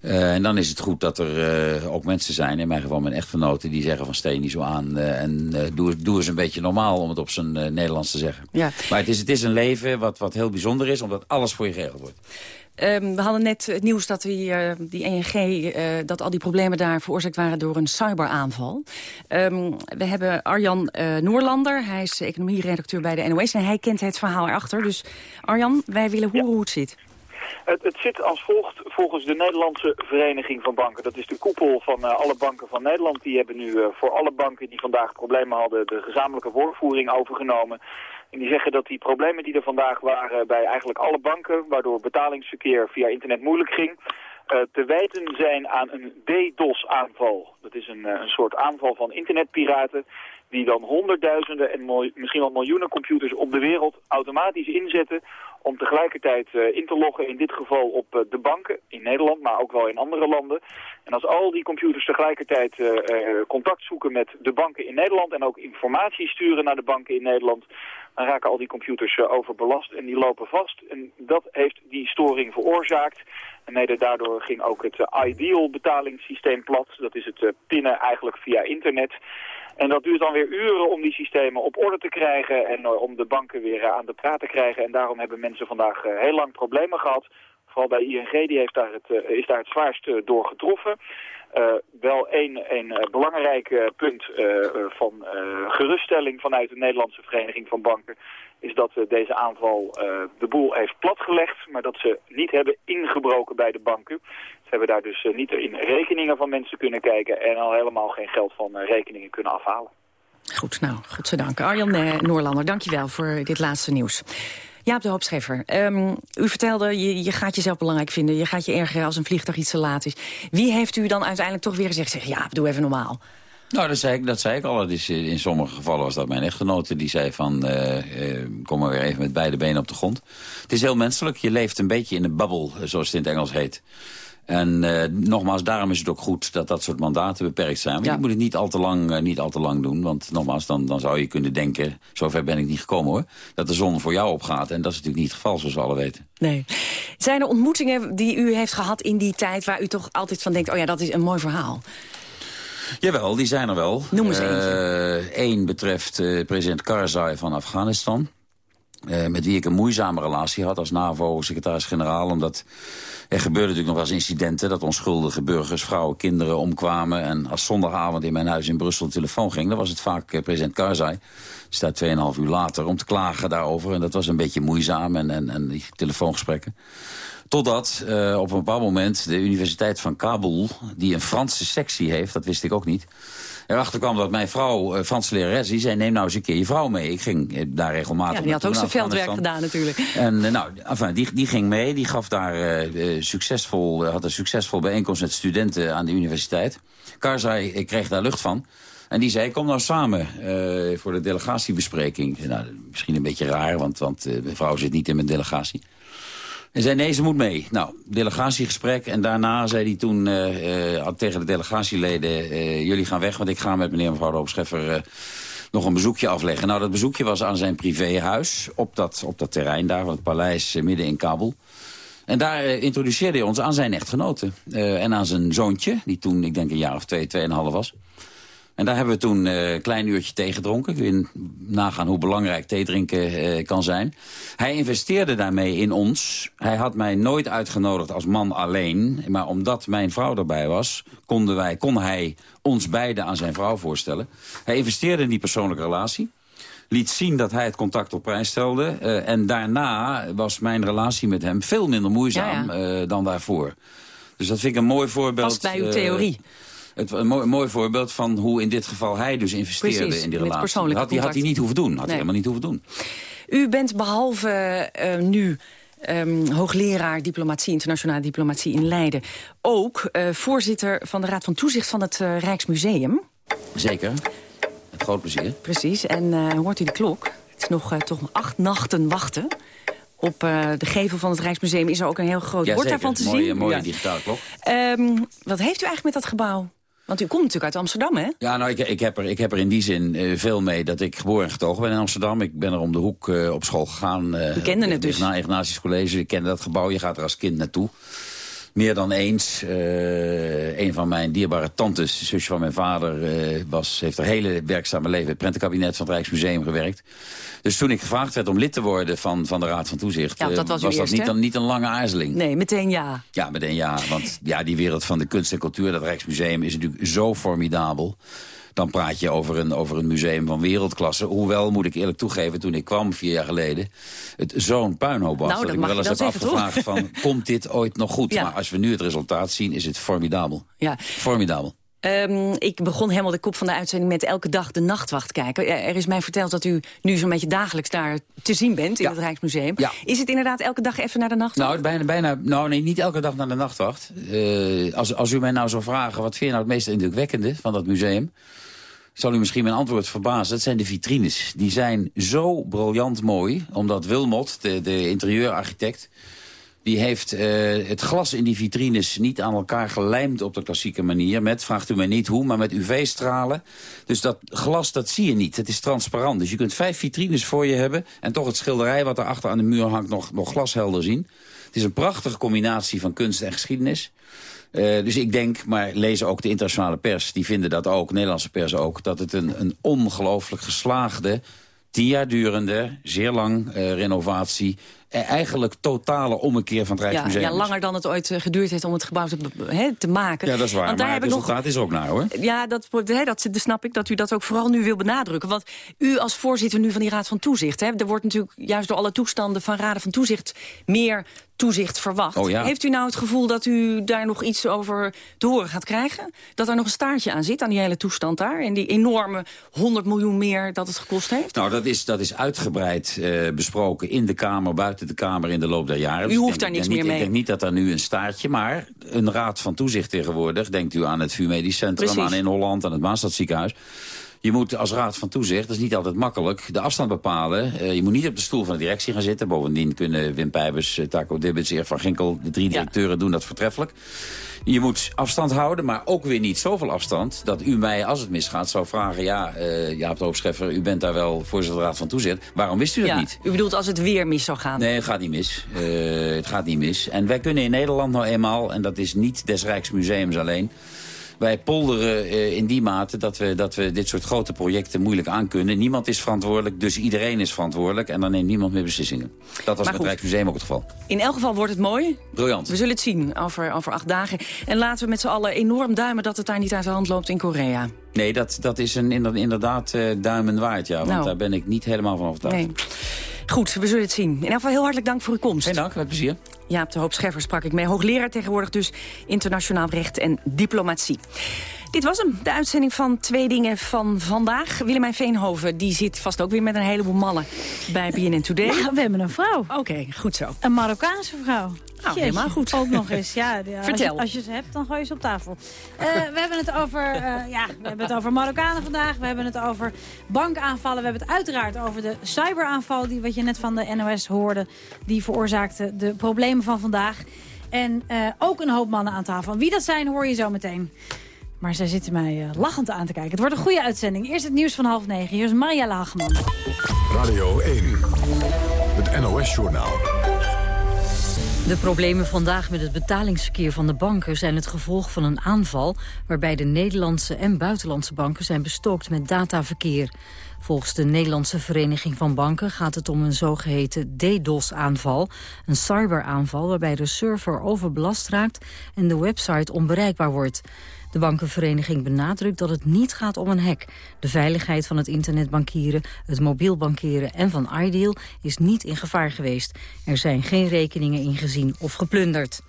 Speaker 12: en dan is het goed dat er ook mensen zijn, in mijn geval mijn echtgenoten... die zeggen van steen niet zo aan en doe, doe eens een beetje normaal... om het op zijn Nederlands te zeggen.
Speaker 11: Ja.
Speaker 12: Maar het is, het is een leven wat, wat heel bijzonder is, omdat alles voor je geregeld wordt.
Speaker 11: Um, we hadden net het nieuws dat die, uh, die ENG, uh, dat al die problemen daar veroorzaakt waren door een cyberaanval. Um, we hebben Arjan uh, Noorlander, hij is economieredacteur bij de NOS en hij kent het verhaal erachter. Dus Arjan, wij willen horen ja. hoe het zit.
Speaker 17: Het, het, zit als volgt volgens de Nederlandse Vereniging van Banken. Dat is de koepel van uh, alle banken van Nederland. Die hebben nu uh, voor alle banken die vandaag problemen hadden de gezamenlijke voorvoering overgenomen. En die zeggen dat die problemen die er vandaag waren bij eigenlijk alle banken... waardoor betalingsverkeer via internet moeilijk ging... Uh, te wijten zijn aan een DDoS-aanval. Dat is een, een soort aanval van internetpiraten die dan honderdduizenden en misschien wel miljoenen computers op de wereld automatisch inzetten om tegelijkertijd uh, in te loggen, in dit geval op de banken in Nederland, maar ook wel in andere landen. En als al die computers tegelijkertijd contact zoeken met de banken in Nederland en ook informatie sturen naar de banken in Nederland, dan raken al die computers overbelast en die lopen vast. En dat heeft die storing veroorzaakt. En mede daardoor ging ook het Ideal betalingssysteem plat. Dat is het pinnen eigenlijk via internet. En dat duurt dan weer uren om die systemen op orde te krijgen en om de banken weer aan de praat te krijgen. En daarom hebben mensen vandaag heel lang problemen gehad. Vooral bij ING, die heeft daar het, is daar het zwaarst door getroffen. Wel een, een belangrijk punt van geruststelling vanuit de Nederlandse Vereniging van Banken is dat deze aanval de boel heeft platgelegd, maar dat ze niet hebben ingebroken bij de banken. Ze hebben daar dus niet in rekeningen van mensen kunnen kijken en al helemaal geen geld van rekeningen kunnen afhalen.
Speaker 11: Goed, nou, goed zo dank. Arjan Noorlander, dankjewel voor dit laatste nieuws. Jaap de Hoopscheffer, um, u vertelde, je, je gaat jezelf belangrijk vinden... je gaat je ergeren als een vliegtuig iets te laat is. Wie heeft u dan uiteindelijk toch weer gezegd... zeg, ja, doe even normaal?
Speaker 12: Nou, dat zei ik, dat zei ik al. Dus in sommige gevallen was dat mijn echtgenote die zei van... Uh, uh, kom maar weer even met beide benen op de grond. Het is heel menselijk. Je leeft een beetje in een bubbel, zoals het in het Engels heet. En uh, nogmaals, daarom is het ook goed dat dat soort mandaten beperkt zijn. Want je moet het niet al te lang, uh, niet al te lang doen. Want nogmaals, dan, dan zou je kunnen denken... zover ben ik niet gekomen hoor, dat de zon voor jou opgaat. En dat is natuurlijk niet het geval, zoals we alle weten.
Speaker 11: Nee. Zijn er ontmoetingen die u heeft gehad in die tijd... waar u toch altijd van denkt, oh ja, dat is een mooi verhaal?
Speaker 12: Jawel, die zijn er wel.
Speaker 11: Noem eens eentje.
Speaker 12: Eén uh, betreft president Karzai van Afghanistan. Uh, met wie ik een moeizame relatie had als NAVO-secretaris-generaal. Omdat er gebeurde natuurlijk nog wel eens incidenten... dat onschuldige burgers, vrouwen, kinderen omkwamen. En als zondagavond in mijn huis in Brussel de telefoon ging... dan was het vaak uh, president Karzai. Staat 2,5 uur later om te klagen daarover. En dat was een beetje moeizaam en, en, en die telefoongesprekken. Totdat uh, op een bepaald moment de Universiteit van Kabul... die een Franse sectie heeft, dat wist ik ook niet erachter kwam dat mijn vrouw, uh, Franse lerares, die zei... neem nou eens een keer je vrouw mee. Ik ging uh, daar regelmatig
Speaker 11: Ja, die had ook zijn veldwerk gedaan natuurlijk.
Speaker 12: En uh, nou, enfin, die, die ging mee. Die gaf daar succesvol, had een succesvol bijeenkomst met studenten aan de universiteit. Karzai kreeg daar lucht van. En die zei, kom nou samen voor de delegatiebespreking. Nou, misschien een beetje raar, want, want mijn vrouw zit niet in mijn delegatie. En zei, nee, ze moet mee. Nou, delegatiegesprek. En daarna zei hij toen uh, uh, tegen de delegatieleden... Uh, jullie gaan weg, want ik ga met meneer en mevrouw Hoopscheffer... nog een bezoekje afleggen. Nou, dat bezoekje was aan zijn privéhuis. Op dat, op dat terrein daar, van het paleis midden in Kabul. En daar introduceerde hij ons aan zijn echtgenote. en aan zijn zoontje, die toen, ik denk, een jaar of twee, tweeënhalf was. En daar hebben we toen uh, een klein uurtje thee gedronken. Kun je nagaan hoe belangrijk thee drinken uh, kan zijn. Hij investeerde daarmee in ons. Hij had mij nooit uitgenodigd als man alleen. Maar omdat mijn vrouw erbij was, konden wij, kon hij ons beiden aan zijn vrouw voorstellen. Hij investeerde in die persoonlijke relatie liet zien dat hij het contact op prijs stelde. Uh, en daarna was mijn relatie met hem veel minder moeizaam ja, ja. Uh, dan daarvoor. Dus dat vind ik een mooi voorbeeld.
Speaker 11: Past bij uw theorie.
Speaker 12: Het, een, mooi, een mooi voorbeeld van hoe in dit geval hij dus investeerde
Speaker 11: Precies,
Speaker 12: in die relatie. Dat had,
Speaker 11: had,
Speaker 12: had hij niet hoeven doen. Had nee. hij helemaal niet hoeven doen.
Speaker 11: U bent behalve uh, nu um, hoogleraar diplomatie, internationale diplomatie in Leiden... ook uh, voorzitter van de Raad van Toezicht van het uh, Rijksmuseum.
Speaker 12: Zeker. Met groot plezier.
Speaker 11: Precies. En hoort u de klok? Het is nog toch acht nachten wachten op de gevel van het Rijksmuseum is er ook een heel groot
Speaker 12: ja,
Speaker 11: bord daarvan te
Speaker 12: mooie,
Speaker 11: zien.
Speaker 12: Mooie ja. digitale klok.
Speaker 11: Um, wat heeft u eigenlijk met dat gebouw? Want u komt natuurlijk uit Amsterdam, hè?
Speaker 12: Ja, nou, ik, ik, heb, er, ik heb er in die zin uh, veel mee dat ik geboren en getogen ben in Amsterdam. Ik ben er om de hoek uh, op school gegaan.
Speaker 11: Uh, u kende het dus?
Speaker 12: Na Ignatius College. Ik kende dat gebouw. Je gaat er als kind naartoe meer dan eens. Uh, een van mijn dierbare tantes, zusje van mijn vader... Uh, was, heeft haar hele werkzame leven in het prentenkabinet van het Rijksmuseum gewerkt. Dus toen ik gevraagd werd om lid te worden van, van de Raad van Toezicht...
Speaker 11: Ja, dat was,
Speaker 12: uh, was
Speaker 11: eerst,
Speaker 12: dat niet een, niet een lange aarzeling.
Speaker 11: Nee, meteen ja.
Speaker 12: Ja, meteen ja. Want ja, die wereld van de kunst en cultuur, dat Rijksmuseum... is natuurlijk zo formidabel dan praat je over een, over een museum van wereldklasse. Hoewel, moet ik eerlijk toegeven, toen ik kwam vier jaar geleden... het zo'n puinhoop was
Speaker 11: nou,
Speaker 12: dat ik me wel eens heb afgevraagd
Speaker 11: toch?
Speaker 12: van... [LAUGHS] komt dit ooit nog goed?
Speaker 11: Ja.
Speaker 12: Maar als we nu het resultaat zien, is het formidabel.
Speaker 11: Ja.
Speaker 12: Formidabel.
Speaker 11: Um, ik begon helemaal de kop van de uitzending met elke dag de nachtwacht kijken. Er is mij verteld dat u nu zo'n beetje dagelijks daar te zien bent in
Speaker 12: ja.
Speaker 11: het Rijksmuseum.
Speaker 12: Ja.
Speaker 11: Is het inderdaad elke dag even naar de nachtwacht?
Speaker 12: Nou, bijna, bijna, nou nee, niet elke dag naar de nachtwacht. Uh, als, als u mij nou zou vragen, wat vind je nou het meest indrukwekkende van dat museum? zal u misschien mijn antwoord verbazen. Dat zijn de vitrines. Die zijn zo briljant mooi, omdat Wilmot, de, de interieurarchitect... die heeft uh, het glas in die vitrines niet aan elkaar gelijmd op de klassieke manier... met, vraagt u mij niet hoe, maar met UV-stralen. Dus dat glas, dat zie je niet. Het is transparant. Dus je kunt vijf vitrines voor je hebben... en toch het schilderij wat erachter aan de muur hangt nog, nog glashelder zien. Het is een prachtige combinatie van kunst en geschiedenis... Uh, dus ik denk, maar lezen ook de internationale pers... die vinden dat ook, Nederlandse pers ook... dat het een, een ongelooflijk geslaagde, tien jaar durende... zeer lang uh, renovatie eigenlijk totale ommekeer van het Rijksmuseum
Speaker 11: ja, langer dan het ooit eh, geduurd heeft om het gebouw te, te maken.
Speaker 12: Ja, dat is waar.
Speaker 11: Want daar
Speaker 12: maar
Speaker 11: heb
Speaker 12: het
Speaker 11: nog
Speaker 12: resultaat is ook naar, hoor.
Speaker 11: Ja, dat, hè, dat dat snap ik dat u dat ook vooral nu wil benadrukken. Want u als voorzitter nu van die Raad van Toezicht... Hè, er wordt natuurlijk juist door alle toestanden van Raden van Toezicht... meer toezicht verwacht.
Speaker 12: Oh ja.
Speaker 11: Heeft u nou het gevoel dat u daar nog iets over te horen gaat krijgen? Dat er nog een staartje aan zit, aan die hele toestand daar? En die enorme 100 miljoen meer dat het gekost heeft?
Speaker 12: Nou, dat is, dat is uitgebreid eh, besproken in de Kamer, buiten de Kamer in de loop der jaren. Dus
Speaker 11: U
Speaker 12: ik
Speaker 11: hoeft daar
Speaker 12: ik
Speaker 11: niks meer
Speaker 12: niet,
Speaker 11: mee.
Speaker 12: Ik denk niet dat er nu een staartje, maar een raad van toezicht tegenwoordig... denkt u aan het VU Medisch Centrum,
Speaker 11: Precies.
Speaker 12: aan in Holland, aan het Maastadziekenhuis... Je moet als raad van toezicht, dat is niet altijd makkelijk, de afstand bepalen. Eh, je moet niet op de stoel van de directie gaan zitten. Bovendien kunnen Wim Pijbers, eh, Taco Dibbets, Eer van Ginkel... de drie directeuren doen dat voortreffelijk. Je moet afstand houden, maar ook weer niet zoveel afstand... dat u mij, als het misgaat, zou vragen... ja, eh Jaap de Hoopscheffer, u bent daar wel voorzitter van de raad van toezicht. Waarom wist u dat
Speaker 11: ja,
Speaker 12: niet?
Speaker 11: U bedoelt als het weer mis zou gaan?
Speaker 12: Nee, het gaat niet mis. Het gaat niet mis. En wij kunnen in Nederland nou eenmaal, en dat is niet des Rijksmuseums alleen... wij polderen eh, in die mate dat we, dat we dit soort grote projecten moeilijk aankunnen. Niemand is verantwoordelijk, dus iedereen is verantwoordelijk... en dan neemt niemand meer beslissingen. Dat was met het. Rijksmuseum ook het geval.
Speaker 11: In elk geval wordt het mooi.
Speaker 12: Briljant.
Speaker 11: We zullen het zien over, over acht dagen. En laten we met z'n allen enorm duimen dat het daar niet uit de hand loopt in Korea.
Speaker 12: Nee, dat, dat is een, inder- inderdaad eh, duimen waard, ja. Want
Speaker 11: Nou.
Speaker 12: daar ben ik niet helemaal van overtuigd.
Speaker 11: Nee. Goed, we zullen het zien. In elk geval heel hartelijk dank voor uw komst.
Speaker 12: Geen dank, met plezier.
Speaker 11: Jaap de Hoop Scheffer sprak ik mee. Hoogleraar tegenwoordig dus internationaal recht en diplomatie. Dit was hem, de uitzending van Twee Dingen van vandaag. Willemijn Veenhoven die zit vast ook weer met een heleboel mannen bij BNN Today.
Speaker 18: Nou, we hebben een vrouw.
Speaker 11: Oké, goed zo.
Speaker 18: Een Marokkaanse vrouw.
Speaker 11: Nou, helemaal goed.
Speaker 18: Ook nog eens, ja. ja, als je-
Speaker 11: Vertel.
Speaker 18: Als je, ze hebt, dan gooi je ze op tafel. Eh, we hebben het over, eh, ja, we hebben het over Marokkanen vandaag. We hebben het over bankaanvallen. We hebben het uiteraard over de cyberaanval... die wat je net van de NOS hoorde. Die veroorzaakte de problemen van vandaag. En eh, ook een hoop mannen aan tafel. Wie dat zijn, hoor je zo meteen. Maar zij zitten mij eh, lachend aan te kijken. Het wordt een goede uitzending. Eerst het nieuws van half negen. Hier is Marielle Hageman.
Speaker 8: Radio 1. Het NOS-journaal.
Speaker 1: De problemen vandaag met het betalingsverkeer van de banken zijn het gevolg van een aanval waarbij de Nederlandse en buitenlandse banken zijn bestookt met dataverkeer. Volgens de Nederlandse Vereniging van Banken gaat het om een zogeheten DDoS-aanval, een cyberaanval waarbij de server overbelast raakt en de website onbereikbaar wordt. De bankenvereniging benadrukt dat het niet gaat om een hack. De veiligheid van het internetbankieren, het mobiel bankeren en van iDeal is niet in gevaar geweest. Er zijn geen rekeningen ingezien of geplunderd.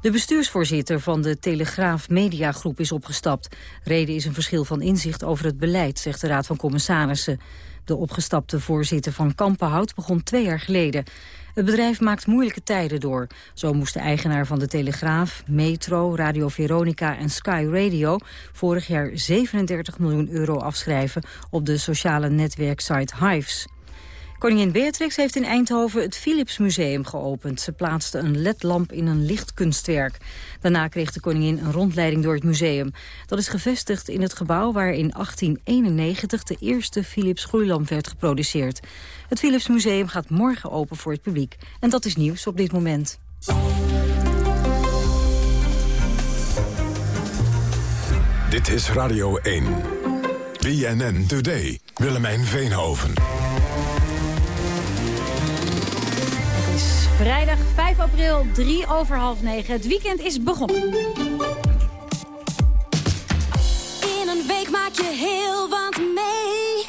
Speaker 1: De bestuursvoorzitter van de Telegraaf Mediagroep is opgestapt. Reden is een verschil van inzicht over het beleid, zegt de Raad van Commissarissen. De opgestapte voorzitter van Kampenhout begon twee jaar geleden. Het bedrijf maakt moeilijke tijden door. Zo moest de eigenaar van de Telegraaf, Metro, Radio Veronica en Sky Radio... vorig jaar 37 miljoen euro afschrijven op de sociale netwerksite Hives. Koningin Beatrix heeft in Eindhoven het Philips Museum geopend. Ze plaatste een ledlamp in een lichtkunstwerk. Daarna kreeg de koningin een rondleiding door het museum. Dat is gevestigd in het gebouw waar in 1891 de eerste Philips gloeilamp werd geproduceerd. Het Philips Museum gaat morgen open voor het publiek. En dat is nieuws op dit moment.
Speaker 8: Dit is Radio 1. BNN Today. Willemijn Veenhoven.
Speaker 18: Vrijdag 5 april, 3 over half 9. Het weekend is begonnen.
Speaker 19: In een week maak je heel wat mee.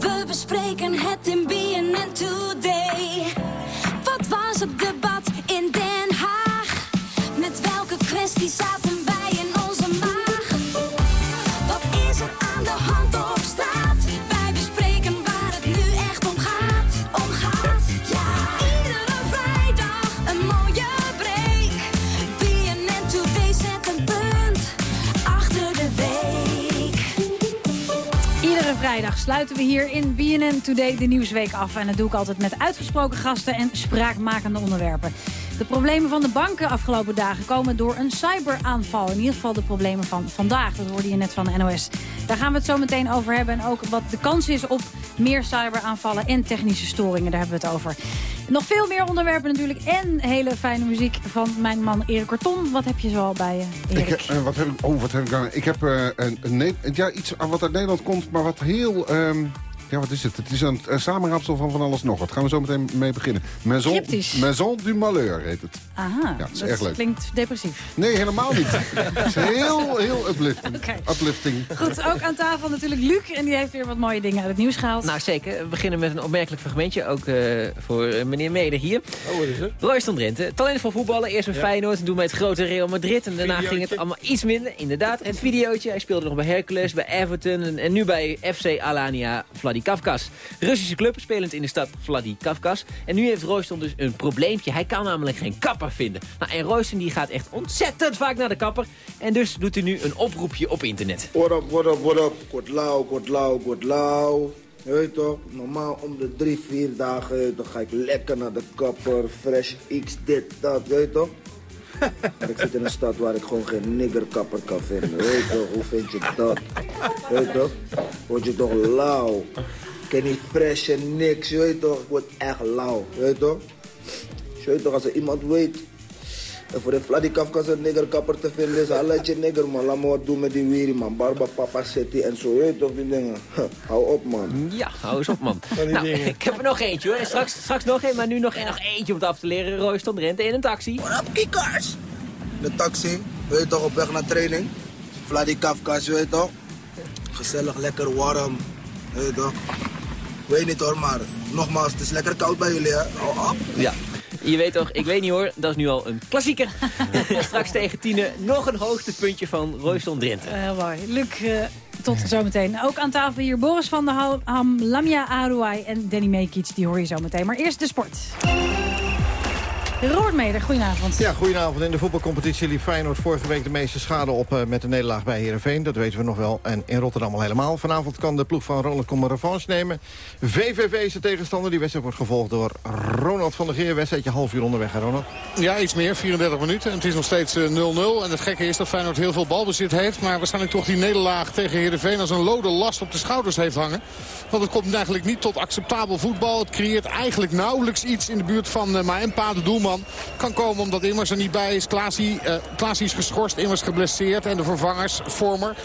Speaker 19: We bespreken het in BNN Today. Wat was het debat in Den Haag? Met welke kwestie zaten vrijdag
Speaker 18: sluiten we hier in BNN Today de Nieuwsweek af. En dat doe ik altijd met uitgesproken gasten en spraakmakende onderwerpen. De problemen van de banken afgelopen dagen komen door een cyberaanval. In ieder geval de problemen van vandaag. Dat hoorde je net van de NOS. Daar gaan we het zo meteen over hebben. En ook wat de kans is op meer cyberaanvallen en technische storingen. Daar hebben we het over. Nog veel meer onderwerpen natuurlijk. En hele fijne muziek van mijn man Erik Korton. Wat heb je zo al bij je,
Speaker 20: Ik,
Speaker 18: Erik?
Speaker 20: heb- eh, wat heb ik, oh, wat heb ik dan? Ik heb eh, een, een, ja, iets wat uit Nederland komt, maar wat heel, ehm,
Speaker 21: Ja, wat is het? Het is een, een samenraapsel van van alles nog. Wat gaan we zo meteen mee beginnen? Maison,
Speaker 18: Cryptisch.
Speaker 21: Maison du Malheur heet het.
Speaker 18: Aha,
Speaker 21: Ja, het is
Speaker 18: dat
Speaker 21: erg leuk.
Speaker 18: klinkt depressief.
Speaker 21: Nee, helemaal niet. het is heel, heel uplifting.
Speaker 18: Oké.
Speaker 21: uplifting.
Speaker 18: Goed, ook aan tafel natuurlijk Luc. En die heeft weer wat mooie dingen uit het nieuws gehaald.
Speaker 20: Nou zeker, we beginnen met een opmerkelijk fragmentje, ook eh, voor eh, meneer Meder hier.
Speaker 22: Oh, wat is het?
Speaker 20: Royston Drenthe, talentvol voetballen, eerst met
Speaker 22: Ja.
Speaker 20: Feyenoord, toen bij het grote Real Madrid. En daarna ging het allemaal iets minder, inderdaad. Het videootje, hij speelde nog bij Hercules, bij Everton en, en nu bij FC Alania Vladikavkaz. Russische club, spelend in de stad Vladikavkaz. En nu heeft Royston dus een probleempje, hij kan namelijk geen kapper vinden. Nou, en Royston die gaat echt ontzettend vaak naar de kapper. En dus doet hij nu een oproepje op internet.
Speaker 23: What up, what up, what up? Kort lauw, kort lauw. Je weet toch, normaal om de drie, vier dagen, toch, ga ik lekker naar de kapper, fresh x, dit, dat, weet toch? [LAUGHS] Ik zit in een stad waar ik gewoon geen niggerkapper kan vinden, weet toch? Hoe vind je dat? Weet toch? Word je toch lauw? Ik ken niet fresh niks, weet toch? Ik word echt lauw, weet toch? Weet toch, als er iemand weet en voor de Vladikavkaz een niggerkapper te vinden is, al let je nigger man. Laat me wat doen met die wiri man. Barba Papa City en zo, je weet toch die dingen. Hou op man.
Speaker 20: Ja, hou eens op, man. [LAUGHS] nou, ik heb er nog eentje, hoor. En straks, straks nog één, maar nu nog, nog eentje om het af te leren. Royston Drenthe in een taxi.
Speaker 23: What up, kikkers? De taxi, je weet toch, op weg naar training. Vladikavkaz, je weet toch? Gezellig, lekker warm, je weet toch? Ik weet niet hoor, maar nogmaals, het is lekker koud bij jullie hè. Hou op.
Speaker 20: Ja. Je weet toch, ik weet niet hoor, dat is nu al een klassieker. [LAUGHS] straks tegen tienen nog een hoogtepuntje van Royston Drenthe.
Speaker 18: Heel mooi. Luc, eh, tot zometeen. Ook aan tafel hier Boris van der Ham, Lamia Arouai en Danny Mekic. Die hoor je zo meteen. Maar eerst de sport. Robert Meder, goedenavond.
Speaker 22: Ja, goedenavond. In de voetbalcompetitie liep Feyenoord vorige week de meeste schade op eh, met de nederlaag bij Heerenveen. Dat weten we nog wel. En in Rotterdam al helemaal. Vanavond kan de ploeg van Ronald Koeman revanche nemen. VVV is de tegenstander. Die wedstrijd wordt gevolgd door Ronald van der Geer. Wedstrijdje half uur onderweg, hè, Ronald?
Speaker 10: Ja, iets meer. 34 minuten. En het is nog steeds eh, 0-0. En het gekke is dat Feyenoord heel veel balbezit heeft. Maar waarschijnlijk toch die nederlaag tegen Heerenveen als een lode last op de schouders heeft hangen. Want het komt eigenlijk niet tot acceptabel voetbal. Het creëert eigenlijk nauwelijks iets in de buurt van uh, Maempa, de doelman. Kan komen omdat Immers er niet bij is. Klaasie, Klaasie is geschorst, Immers geblesseerd. En de vervangers, Vormer,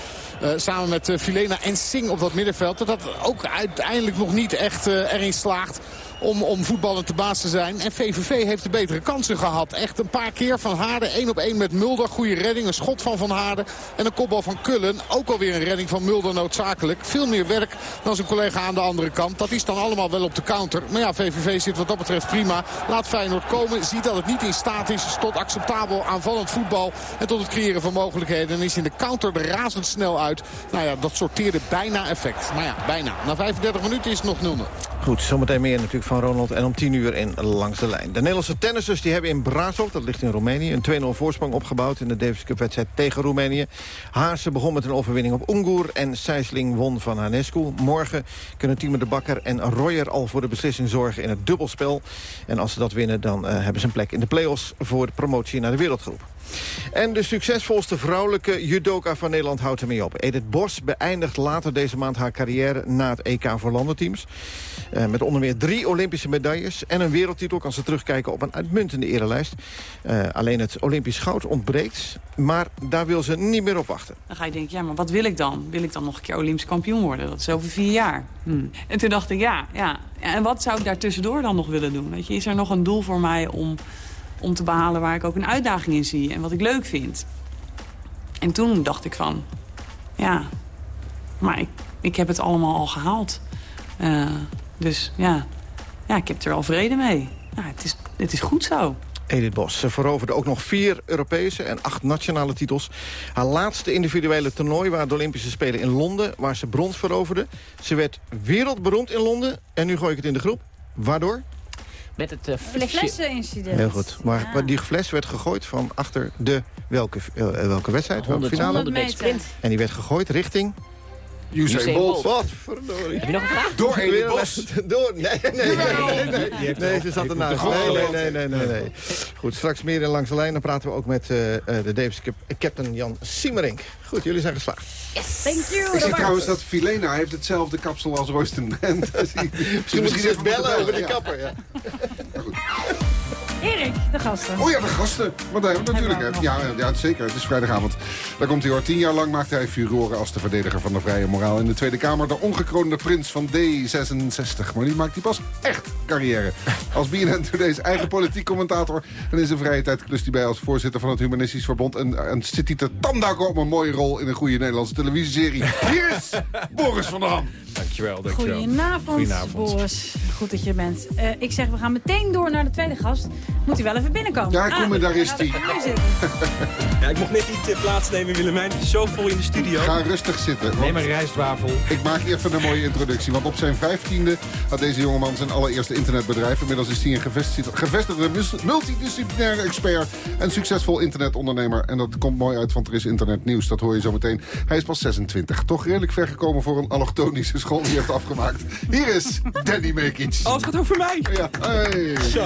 Speaker 10: uh, samen met uh, Filena en Singh op dat middenveld. Dat dat ook uiteindelijk nog niet echt erin slaagt om, om voetballend te baas te zijn. En VVV heeft de betere kansen gehad. Echt een paar keer van Haarden. 1 op 1 met Mulder. Goede redding. Een schot van Van Haarden. En een kopbal van Kullen. Ook alweer een redding van Mulder noodzakelijk. Veel meer werk dan zijn collega aan de andere kant. Dat is dan allemaal wel op de counter. Maar ja, VVV zit wat dat betreft prima. Laat Feyenoord komen. Ziet dat het niet in staat is tot acceptabel aanvallend voetbal. En tot het creëren van mogelijkheden. En is in de counter er razendsnel uit. Nou ja, dat sorteerde bijna effect. Maar ja, bijna. Na 35 minuten is het nog 0-0.
Speaker 22: Goed, zometeen meer natuurlijk van Ronald. En om 10 uur in Langs de Lijn. De Nederlandse tennissers die hebben in Brasov, dat ligt in Roemenië... een 2-0 voorsprong opgebouwd in de Davis Cup wedstrijd tegen Roemenië. Haarse begon met een overwinning op Ungur en Sijsling won van Hanescu. Morgen kunnen Timo de Bakker en Royer al voor de beslissing zorgen in het dubbelspel. En als ze dat winnen, dan uh, hebben ze een plek in de play-offs... voor de promotie naar de wereldgroep. En de succesvolste vrouwelijke judoka van Nederland houdt ermee op. Edith Bos beëindigt later deze maand haar carrière na het EK voor landenteams. Uh, met onder meer drie Olympische medailles en een wereldtitel... kan ze terugkijken op een uitmuntende erelijst. Uh, alleen het Olympisch goud ontbreekt, maar daar wil ze niet meer op wachten.
Speaker 24: Dan ga je denken, ja, maar wat wil ik dan? Wil ik dan nog een keer Olympisch kampioen worden? Dat is over vier jaar. Hmm. En toen dacht ik, ja, ja, en wat zou ik daar tussendoor dan nog willen doen? Weet je, is er nog een doel voor mij om om te behalen waar ik ook een uitdaging in zie en wat ik leuk vind. En toen dacht ik van, ja, maar ik, ik heb het allemaal al gehaald. Uh, dus ja, ja, ik heb er wel vrede mee. Het, is, het is goed zo.
Speaker 22: Edith Bos. Ze veroverde ook nog vier Europese en acht nationale titels. Haar laatste individuele toernooi waren de Olympische Spelen in Londen... waar ze brons veroverde. Ze werd wereldberoemd in Londen en nu gooi ik het in de groep. Waardoor?
Speaker 20: Met het uh, flesje.
Speaker 18: Het flessenincident.
Speaker 22: Heel goed. Maar ja. die fles werd gegooid van achter de welke, uh, welke wedstrijd?
Speaker 20: 100,
Speaker 22: welke finale?
Speaker 20: 100 meter sprint.
Speaker 22: En die werd gegooid richting...
Speaker 21: Usain Bolt.
Speaker 22: Wat verdorie.
Speaker 20: Heb je nog een vraag?
Speaker 21: Door Edith Bos. [LAUGHS]
Speaker 22: Door, nee, nee, nee, nee, nee, nee, nee ze zat ernaast. Nee, nee, nee, nee, nee, nee. Goed, straks meer in Langs de Lijn. Dan praten we ook met uh, de Davis Cup captain Jan Siemerink. Goed, jullie zijn geslaagd.
Speaker 18: Yes, thank you.
Speaker 21: Ik zie trouwens dat Filena heeft hetzelfde kapsel als Royston [LAUGHS] Brand.
Speaker 22: Misschien moet je eens bellen over de kapper. Ja.
Speaker 21: Goed.
Speaker 18: Erik, de gasten.
Speaker 21: Oh ja, de gasten. Want daar hebben we natuurlijk. hè. Ja, ja, zeker. Het is vrijdagavond. Daar komt hij hoor. Tien jaar lang maakte hij furoren als de verdediger van de vrije moraal in de Tweede Kamer. De ongekroonde prins van D66. Maar nu maakt hij pas echt carrière. Als BNN Today's eigen politiek commentator. En in zijn vrije tijd klust hij bij als voorzitter van het Humanistisch Verbond. En, en zit hij te tandakken op een mooie rol in een goede Nederlandse televisieserie. Hier is Boris van der Ham.
Speaker 25: Dankjewel, dankjewel.
Speaker 18: Goedenavond,
Speaker 25: Goedenavond.
Speaker 18: Boris. Goed dat je er bent. Eh, ik zeg, we gaan meteen door naar de tweede gast. Moet hij wel even binnenkomen.
Speaker 21: Ja, kom maar, daar is
Speaker 18: hij. [LAUGHS]
Speaker 25: Ja, ik mocht net niet uh, plaatsnemen, Willemijn. Het is zo vol in de studio.
Speaker 21: Ga rustig zitten.
Speaker 25: Neem een rijstwafel.
Speaker 21: Ik maak even een mooie introductie. Want op zijn vijftiende had deze jongeman zijn allereerste internetbedrijf. Inmiddels is hij een gevestigde, multidisciplinaire expert. En succesvol internetondernemer. En dat komt mooi uit, want er is internetnieuws. Dat hoor je zo meteen. Hij is pas 26. Toch redelijk ver gekomen voor een allochtonische school die hij heeft afgemaakt. Hier is Danny Mekic.
Speaker 25: Oh, het gaat over mij.
Speaker 21: Ja, hey.
Speaker 25: Zo.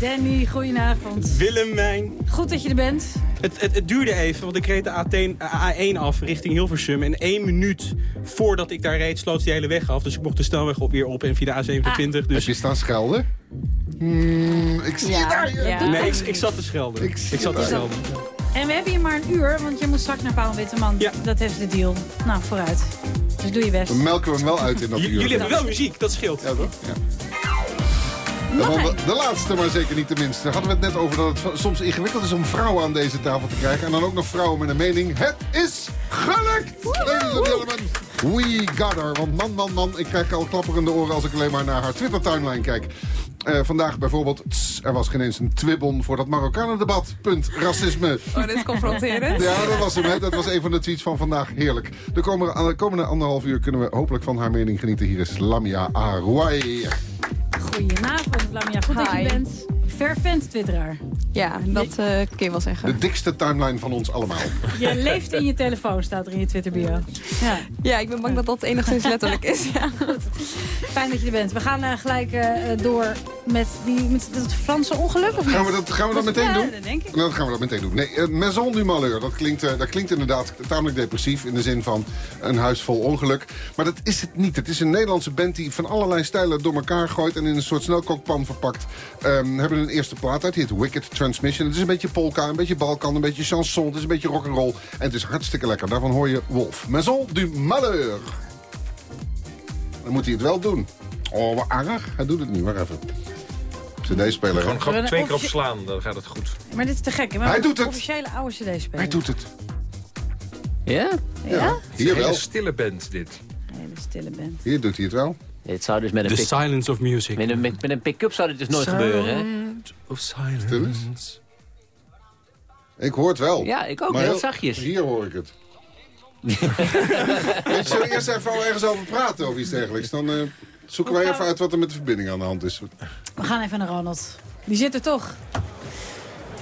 Speaker 18: Danny, goedenavond.
Speaker 25: Willemijn.
Speaker 18: Goed dat je er bent.
Speaker 25: Het, het, het duurde even, want ik reed de A1, A1 af richting Hilversum. En één minuut voordat ik daar reed, sloot die hele weg af. Dus ik mocht de snelweg op, weer op en via de A27.
Speaker 21: Heb
Speaker 25: Dus...
Speaker 21: je staan schelden? Hmm, ik zie
Speaker 18: Ja,
Speaker 21: je daar. je-
Speaker 18: ja.
Speaker 25: Nee, ik, ik zat te schelden.
Speaker 21: Ik
Speaker 25: zat te schelden.
Speaker 18: En we hebben hier maar een uur, want je moet straks naar Paul Witteman.
Speaker 25: Ja.
Speaker 18: Dat is de deal. Nou, vooruit. Dus doe je best.
Speaker 21: Dan melken we hem wel uit in dat
Speaker 25: J-
Speaker 21: uur.
Speaker 25: jullie hebben wel muziek, dat scheelt.
Speaker 21: Ja, toch? Ja. De, de laatste, maar zeker niet de minste. Hadden we het net over dat het soms ingewikkeld is om vrouwen aan deze tafel te krijgen. En dan ook nog vrouwen met een mening. Het is gelukt! Ladies and gentlemen, we got her. Want man, man, man, ik krijg al klapperende oren als ik alleen maar naar haar Twitter-timeline kijk. Eh, vandaag bijvoorbeeld, tss, er was geen eens een twibbon voor dat Marokkanen-debat. Punt, racisme.
Speaker 26: Oh, dit is confronterend.
Speaker 21: Ja, dat was hem. Hè. Dat was een van de tweets van vandaag. Heerlijk. De komende, de komende anderhalf uur kunnen we hopelijk van haar mening genieten. Hier is Lamia Arouai.
Speaker 18: Goedenavond, Lamia. Goed dat je
Speaker 26: Hi.
Speaker 18: bent. Fervent twitteraar.
Speaker 26: Ja, dat eh, kun je wel zeggen.
Speaker 21: De dikste timeline van ons allemaal.
Speaker 18: Je leeft in je telefoon, staat er in je Twitter-bio. Ja.
Speaker 26: Ja, ik ben bang dat dat enigszins letterlijk is. Ja.
Speaker 18: Fijn dat je er bent. We gaan eh, gelijk eh, door met, die, met het Franse ongeluk, of?
Speaker 21: Gaan we dat, gaan we dat meteen
Speaker 18: ja,
Speaker 21: doen?
Speaker 18: dat denk ik.
Speaker 21: Nou, dat gaan we dat meteen doen. Nee, Maison du Malheur, dat klinkt, dat klinkt inderdaad tamelijk depressief... in de zin van een huis vol ongeluk. Maar dat is het niet. Het is een Nederlandse band die van allerlei stijlen door elkaar gooit... en in een soort snelkookpan verpakt. Ehm hebben een eerste plaat uit, die heet Wicked Transmission. Het is een beetje polka, een beetje balkan, een beetje chanson... het is een beetje rock'n'roll en het is hartstikke lekker. Daarvan hoor je Wolf. Maison du Malheur. Dan moet hij het wel doen. Oh, wat aardig. Hij doet het niet. Wacht even. CD-speler?
Speaker 25: Gewoon, gewoon
Speaker 18: een
Speaker 25: twee keer op slaan, dan gaat het goed.
Speaker 18: Maar dit is te gek.
Speaker 21: Hij doet het.
Speaker 18: een officiële oude cd-speler.
Speaker 21: Hij doet het.
Speaker 20: Ja?
Speaker 18: Ja?
Speaker 21: Hier
Speaker 25: Een hele
Speaker 21: wel.
Speaker 25: stille band, dit.
Speaker 18: Een hele stille band.
Speaker 21: Hier doet hij het wel.
Speaker 20: Het zou dus met een
Speaker 25: The
Speaker 20: pick-
Speaker 25: silence of music.
Speaker 20: met een, met, met een pick-up zou dit dus nooit gebeuren, hè?
Speaker 25: Sound of silence.
Speaker 21: Stil eens. Ik hoor het wel.
Speaker 20: Ja, ik ook,
Speaker 21: Maar
Speaker 20: heel zachtjes.
Speaker 21: Hier hoor ik het. Weet je, zullen we eerst even ergens over praten of iets dergelijks? Dan eh, zoeken wij even uit wat er met de verbinding aan de hand is.
Speaker 18: We gaan even naar Ronald. Die zit er toch.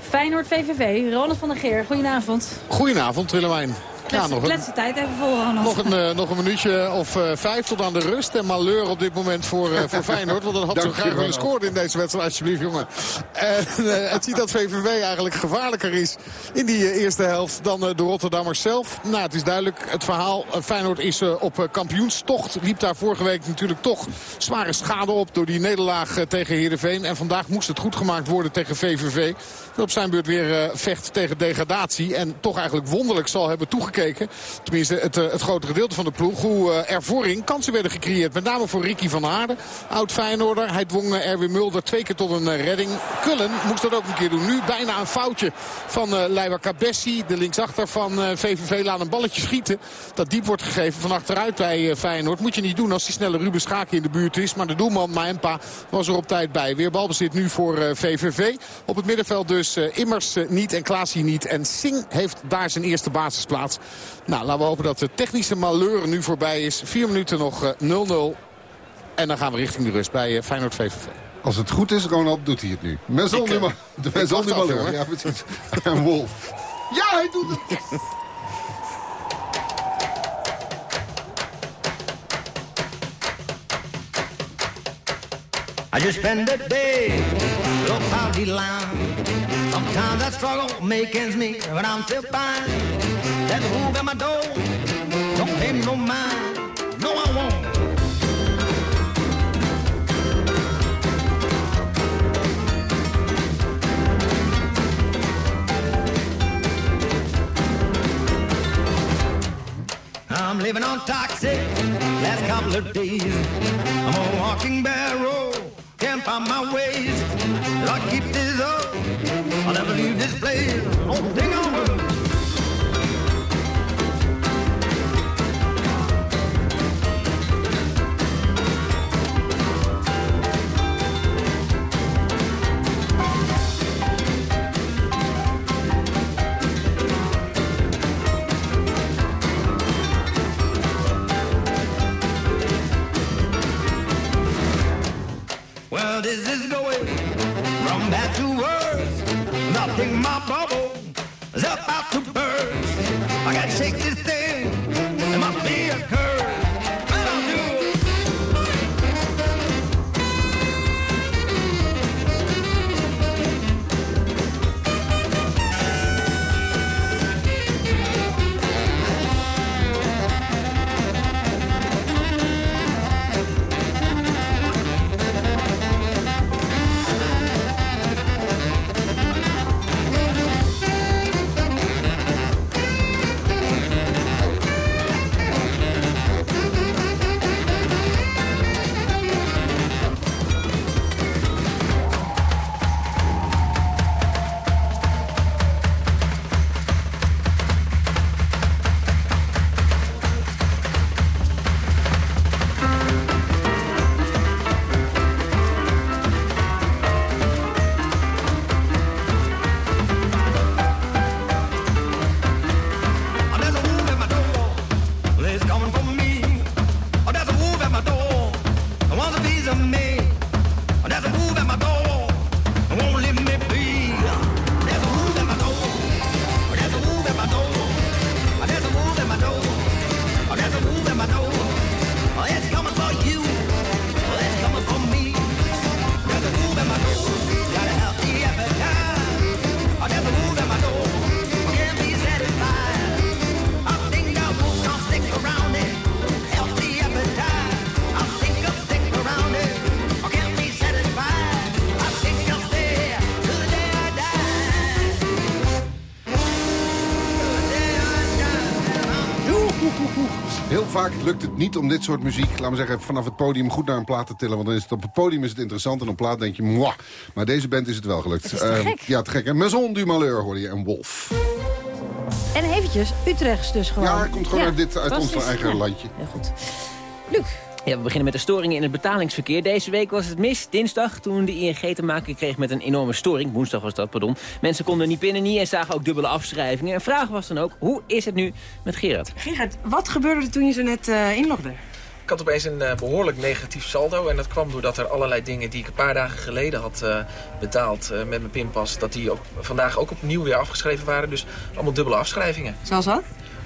Speaker 18: Feyenoord VVV, Ronald van der Geer, goedenavond.
Speaker 10: Goedenavond, Willemijn. Ja, nog een,
Speaker 18: tijd even
Speaker 10: nog, een, eh, nog een minuutje of eh, vijf tot aan de rust. En malheur op dit moment voor, eh, voor [LAUGHS] Feyenoord. Want dan had ze graag willen scoren in deze wedstrijd. Alsjeblieft, jongen. En eh, het ziet dat VVV eigenlijk gevaarlijker is in die eh, eerste helft dan eh, de Rotterdammers zelf. Nou, het is duidelijk. Het verhaal. eh, Feyenoord is eh, op eh, kampioenstocht. Liep daar vorige week natuurlijk toch zware schade op door die nederlaag eh, tegen Heerenveen. En vandaag moest het goed gemaakt worden tegen VVV. Dat op zijn beurt weer eh, vecht tegen degradatie. En toch eigenlijk wonderlijk zal hebben toegekeken. Tenminste, het, eh, het grote gedeelte van de ploeg. Hoe eh, er voorin kansen werden gecreëerd. Met name voor Ricky van Aarden. Oud Feyenoorder. Hij dwong eh, Erwin Mulder twee keer tot een redding. Kullen moest dat ook een keer doen. Nu bijna een foutje van eh Leiva Cabessi. De linksachter van VVV laat een balletje schieten. Dat diep wordt gegeven van achteruit bij eh, Feyenoord. Moet je niet doen als die snelle Ruben Schaken in de buurt is. Maar de doelman Maempa was er op tijd bij. Weer balbezit nu voor VVV. Op het middenveld dus Immers niet en Klaasie niet. En Singh heeft daar zijn eerste basisplaats. Nou, laten we hopen dat de technische malheur nu voorbij is. Vier minuten nog eh, 0-0. En dan gaan we richting de rust bij eh, Feyenoord VVV.
Speaker 21: Als het goed is, Ronald, doet hij het nu. Maison
Speaker 10: Ik,
Speaker 21: du
Speaker 10: eh, [LAUGHS]
Speaker 21: Malheur. Ja, precies. [LAUGHS] En Wolf. Ja, hij doet het. [LAUGHS]
Speaker 27: I just spend the day, look how the line. Sometimes I struggle, make ends meet, but I'm still fine. There's a wolf at my door. Don't pay me no mind. No, I won't. I'm living on toxic last couple of days. I'm a walking barrel, can't find my ways. But I keep this up, I'll never leave this place. Oh, ding on. Her. Well, this is going from bad to
Speaker 21: lukt het niet om dit soort muziek, laten we zeggen, vanaf het podium goed naar een plaat te tillen. Want dan is het op het podium is het interessant en op plaat denk je. Maar deze band is het wel gelukt.
Speaker 18: Het te
Speaker 21: Eh,
Speaker 18: gek.
Speaker 21: ja, te gek. En Maison du Malheur hoorde je, en Wolf.
Speaker 18: En eventjes, Utrecht dus gewoon.
Speaker 21: Ja, komt gewoon uit, dit, uit ons
Speaker 18: fantastisch.
Speaker 21: eigen
Speaker 18: Ja.
Speaker 21: landje.
Speaker 18: Heel goed. Luc.
Speaker 20: Ja, we beginnen met de storingen in het betalingsverkeer. Deze week was het mis, dinsdag, toen de ING te maken kreeg met een enorme storing. Woensdag was dat, pardon. Mensen konden niet binnen niet en zagen ook dubbele afschrijvingen. En vraag was dan ook, hoe is het nu met Gerard?
Speaker 28: Gerard, wat gebeurde er toen je zo net eh, inlogde?
Speaker 29: Ik had opeens een eh, behoorlijk negatief saldo. En dat kwam doordat er allerlei dingen die ik een paar dagen geleden had eh, betaald eh, met mijn pinpas... dat die ook, vandaag ook opnieuw weer afgeschreven waren. Dus allemaal dubbele afschrijvingen.
Speaker 28: Zoals wat?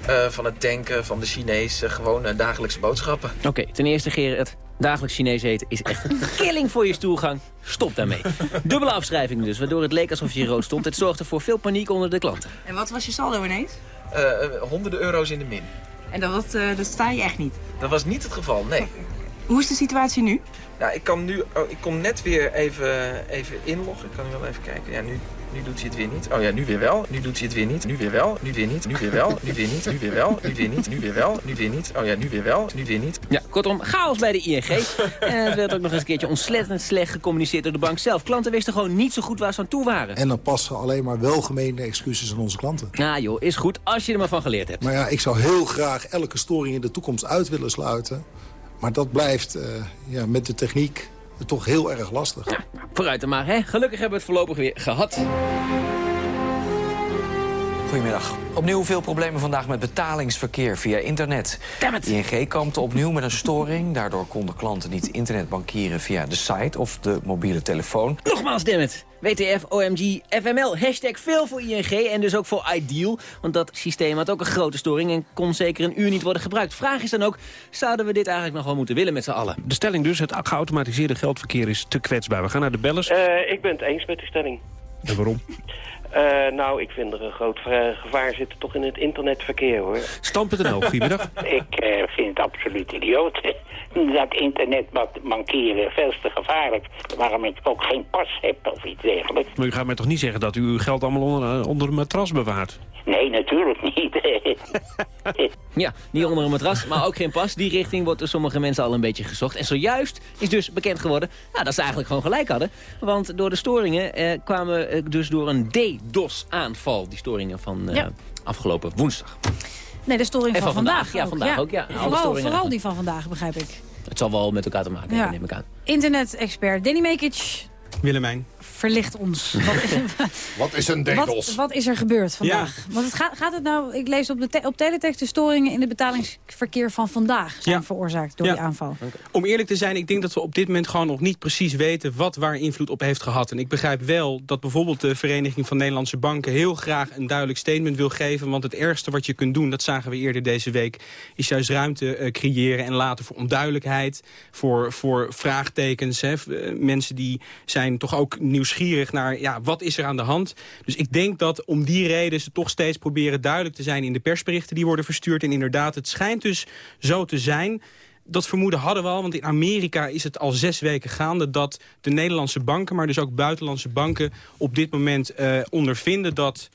Speaker 29: Eh, van het tanken, van de Chinees, gewoon dagelijkse boodschappen.
Speaker 20: Oké, ten eerste Gerard, dagelijks Chinees eten is echt een [LAUGHS] killing voor je stoelgang. Stop daarmee. Dubbele afschrijvingen dus, waardoor het leek alsof je rood stond. Het zorgde voor veel paniek onder de klanten.
Speaker 28: En wat was je saldo ineens?
Speaker 29: Eh, eh, honderden euro's in de min.
Speaker 28: En dat, eh, dat sta je echt niet.
Speaker 29: Dat was niet het geval, nee.
Speaker 28: Hoe is de situatie nu?
Speaker 29: Ja, ik kan nu, oh, ik kon net weer even, even inloggen. Ik kan nu wel even kijken. Ja, nu, nu doet hij het weer niet. Oh ja, nu weer wel. Nu doet hij het weer niet. Nu weer wel. Nu weer niet. Nu weer wel. Nu weer niet. Nu weer wel. Nu weer niet. Nu weer wel. Nu weer niet. Oh ja, nu weer wel. Nu weer niet.
Speaker 20: Ja, kortom, chaos bij de ING. [LAUGHS] en het werd ook nog eens een keertje ontzettend slecht gecommuniceerd door de bank zelf. Klanten wisten gewoon niet zo goed waar ze aan toe waren.
Speaker 30: En dan passen alleen maar welgemeende excuses aan onze klanten.
Speaker 20: Nou joh, is goed als je er maar van geleerd hebt.
Speaker 30: Maar ja, ik zou heel graag elke storing in de toekomst uit willen sluiten. Maar dat blijft eh, ja, met de techniek toch heel erg lastig.
Speaker 20: Vooruit dan maar, hè. Gelukkig hebben we het voorlopig weer gehad.
Speaker 31: Goedemiddag. Opnieuw veel problemen vandaag met betalingsverkeer via internet. ING kampte opnieuw met een storing. Daardoor konden klanten niet internetbankieren via de site of de mobiele telefoon.
Speaker 20: Nogmaals, dammit. WTF, OMG, FML, hashtag veel voor ING en dus ook voor Ideal. Want dat systeem had ook een grote storing en kon zeker een uur niet worden gebruikt. Vraag is dan ook, zouden we dit eigenlijk nog wel moeten willen met z'n allen?
Speaker 32: De stelling dus, het geautomatiseerde geldverkeer is te kwetsbaar. We gaan naar de bellers.
Speaker 33: Eh, ik ben het eens met de stelling.
Speaker 32: En waarom? [LAUGHS]
Speaker 33: Eh, nou, ik vind er een groot gevaar zit toch in het internetverkeer, hoor.
Speaker 32: Stam.nl, goedemiddag. [LAUGHS]
Speaker 34: Ik eh, vind het absoluut idioot. [LAUGHS] Dat internetbankieren veel te gevaarlijk. Waarom ik ook geen pas heb of iets dergelijks.
Speaker 32: Maar u gaat mij toch niet zeggen dat u uw geld allemaal onder, eh, onder een matras bewaart?
Speaker 34: Nee, natuurlijk niet. [LAUGHS]
Speaker 20: Ja, niet onder een matras, maar ook geen pas. Die richting wordt door sommige mensen al een beetje gezocht. En zojuist is dus bekend geworden nou, dat ze eigenlijk gewoon gelijk hadden. Want door de storingen eh, kwamen dus door een DDoS-aanval. Die storingen van eh,
Speaker 18: Ja.
Speaker 20: afgelopen woensdag.
Speaker 18: Nee, de storing
Speaker 20: En
Speaker 18: van,
Speaker 20: van vandaag. Ja,
Speaker 18: ook,
Speaker 20: vandaag ook, ja. Alle
Speaker 18: Vooral,
Speaker 20: storingen
Speaker 18: vooral
Speaker 20: eigenlijk.
Speaker 18: die van vandaag, begrijp ik.
Speaker 20: Het zal wel met elkaar te maken hebben,
Speaker 18: Ja.
Speaker 20: neem ik aan.
Speaker 18: Internet-expert Danny Mekic
Speaker 25: Willemijn.
Speaker 18: verlicht ons. Wat is, [LAUGHS]
Speaker 21: Wat is een
Speaker 18: wat, wat is er gebeurd vandaag? Want het gaat, gaat het nou, ik lees op, de te- op teletext de storingen in het betalingsverkeer van vandaag zijn
Speaker 25: Ja.
Speaker 18: veroorzaakt door
Speaker 25: Ja.
Speaker 18: die aanval.
Speaker 25: Om eerlijk te zijn, ik denk dat we op dit moment gewoon nog niet precies weten wat waar invloed op heeft gehad. En ik begrijp wel dat bijvoorbeeld de Vereniging van Nederlandse Banken heel graag een duidelijk statement wil geven. Want het ergste wat je kunt doen, dat zagen we eerder deze week, is juist ruimte eh, creëren en laten voor onduidelijkheid, voor, voor vraagtekens. Hè. Eh, mensen die zijn toch ook nieuwsgierig naar, ja, wat is er aan de hand? Dus ik denk dat om die reden ze toch steeds proberen duidelijk te zijn in de persberichten die worden verstuurd. En inderdaad, het schijnt dus zo te zijn dat vermoeden hadden we al, want in Amerika is het al zes weken gaande... dat de Nederlandse banken, maar dus ook buitenlandse banken... op dit moment eh, ondervinden dat...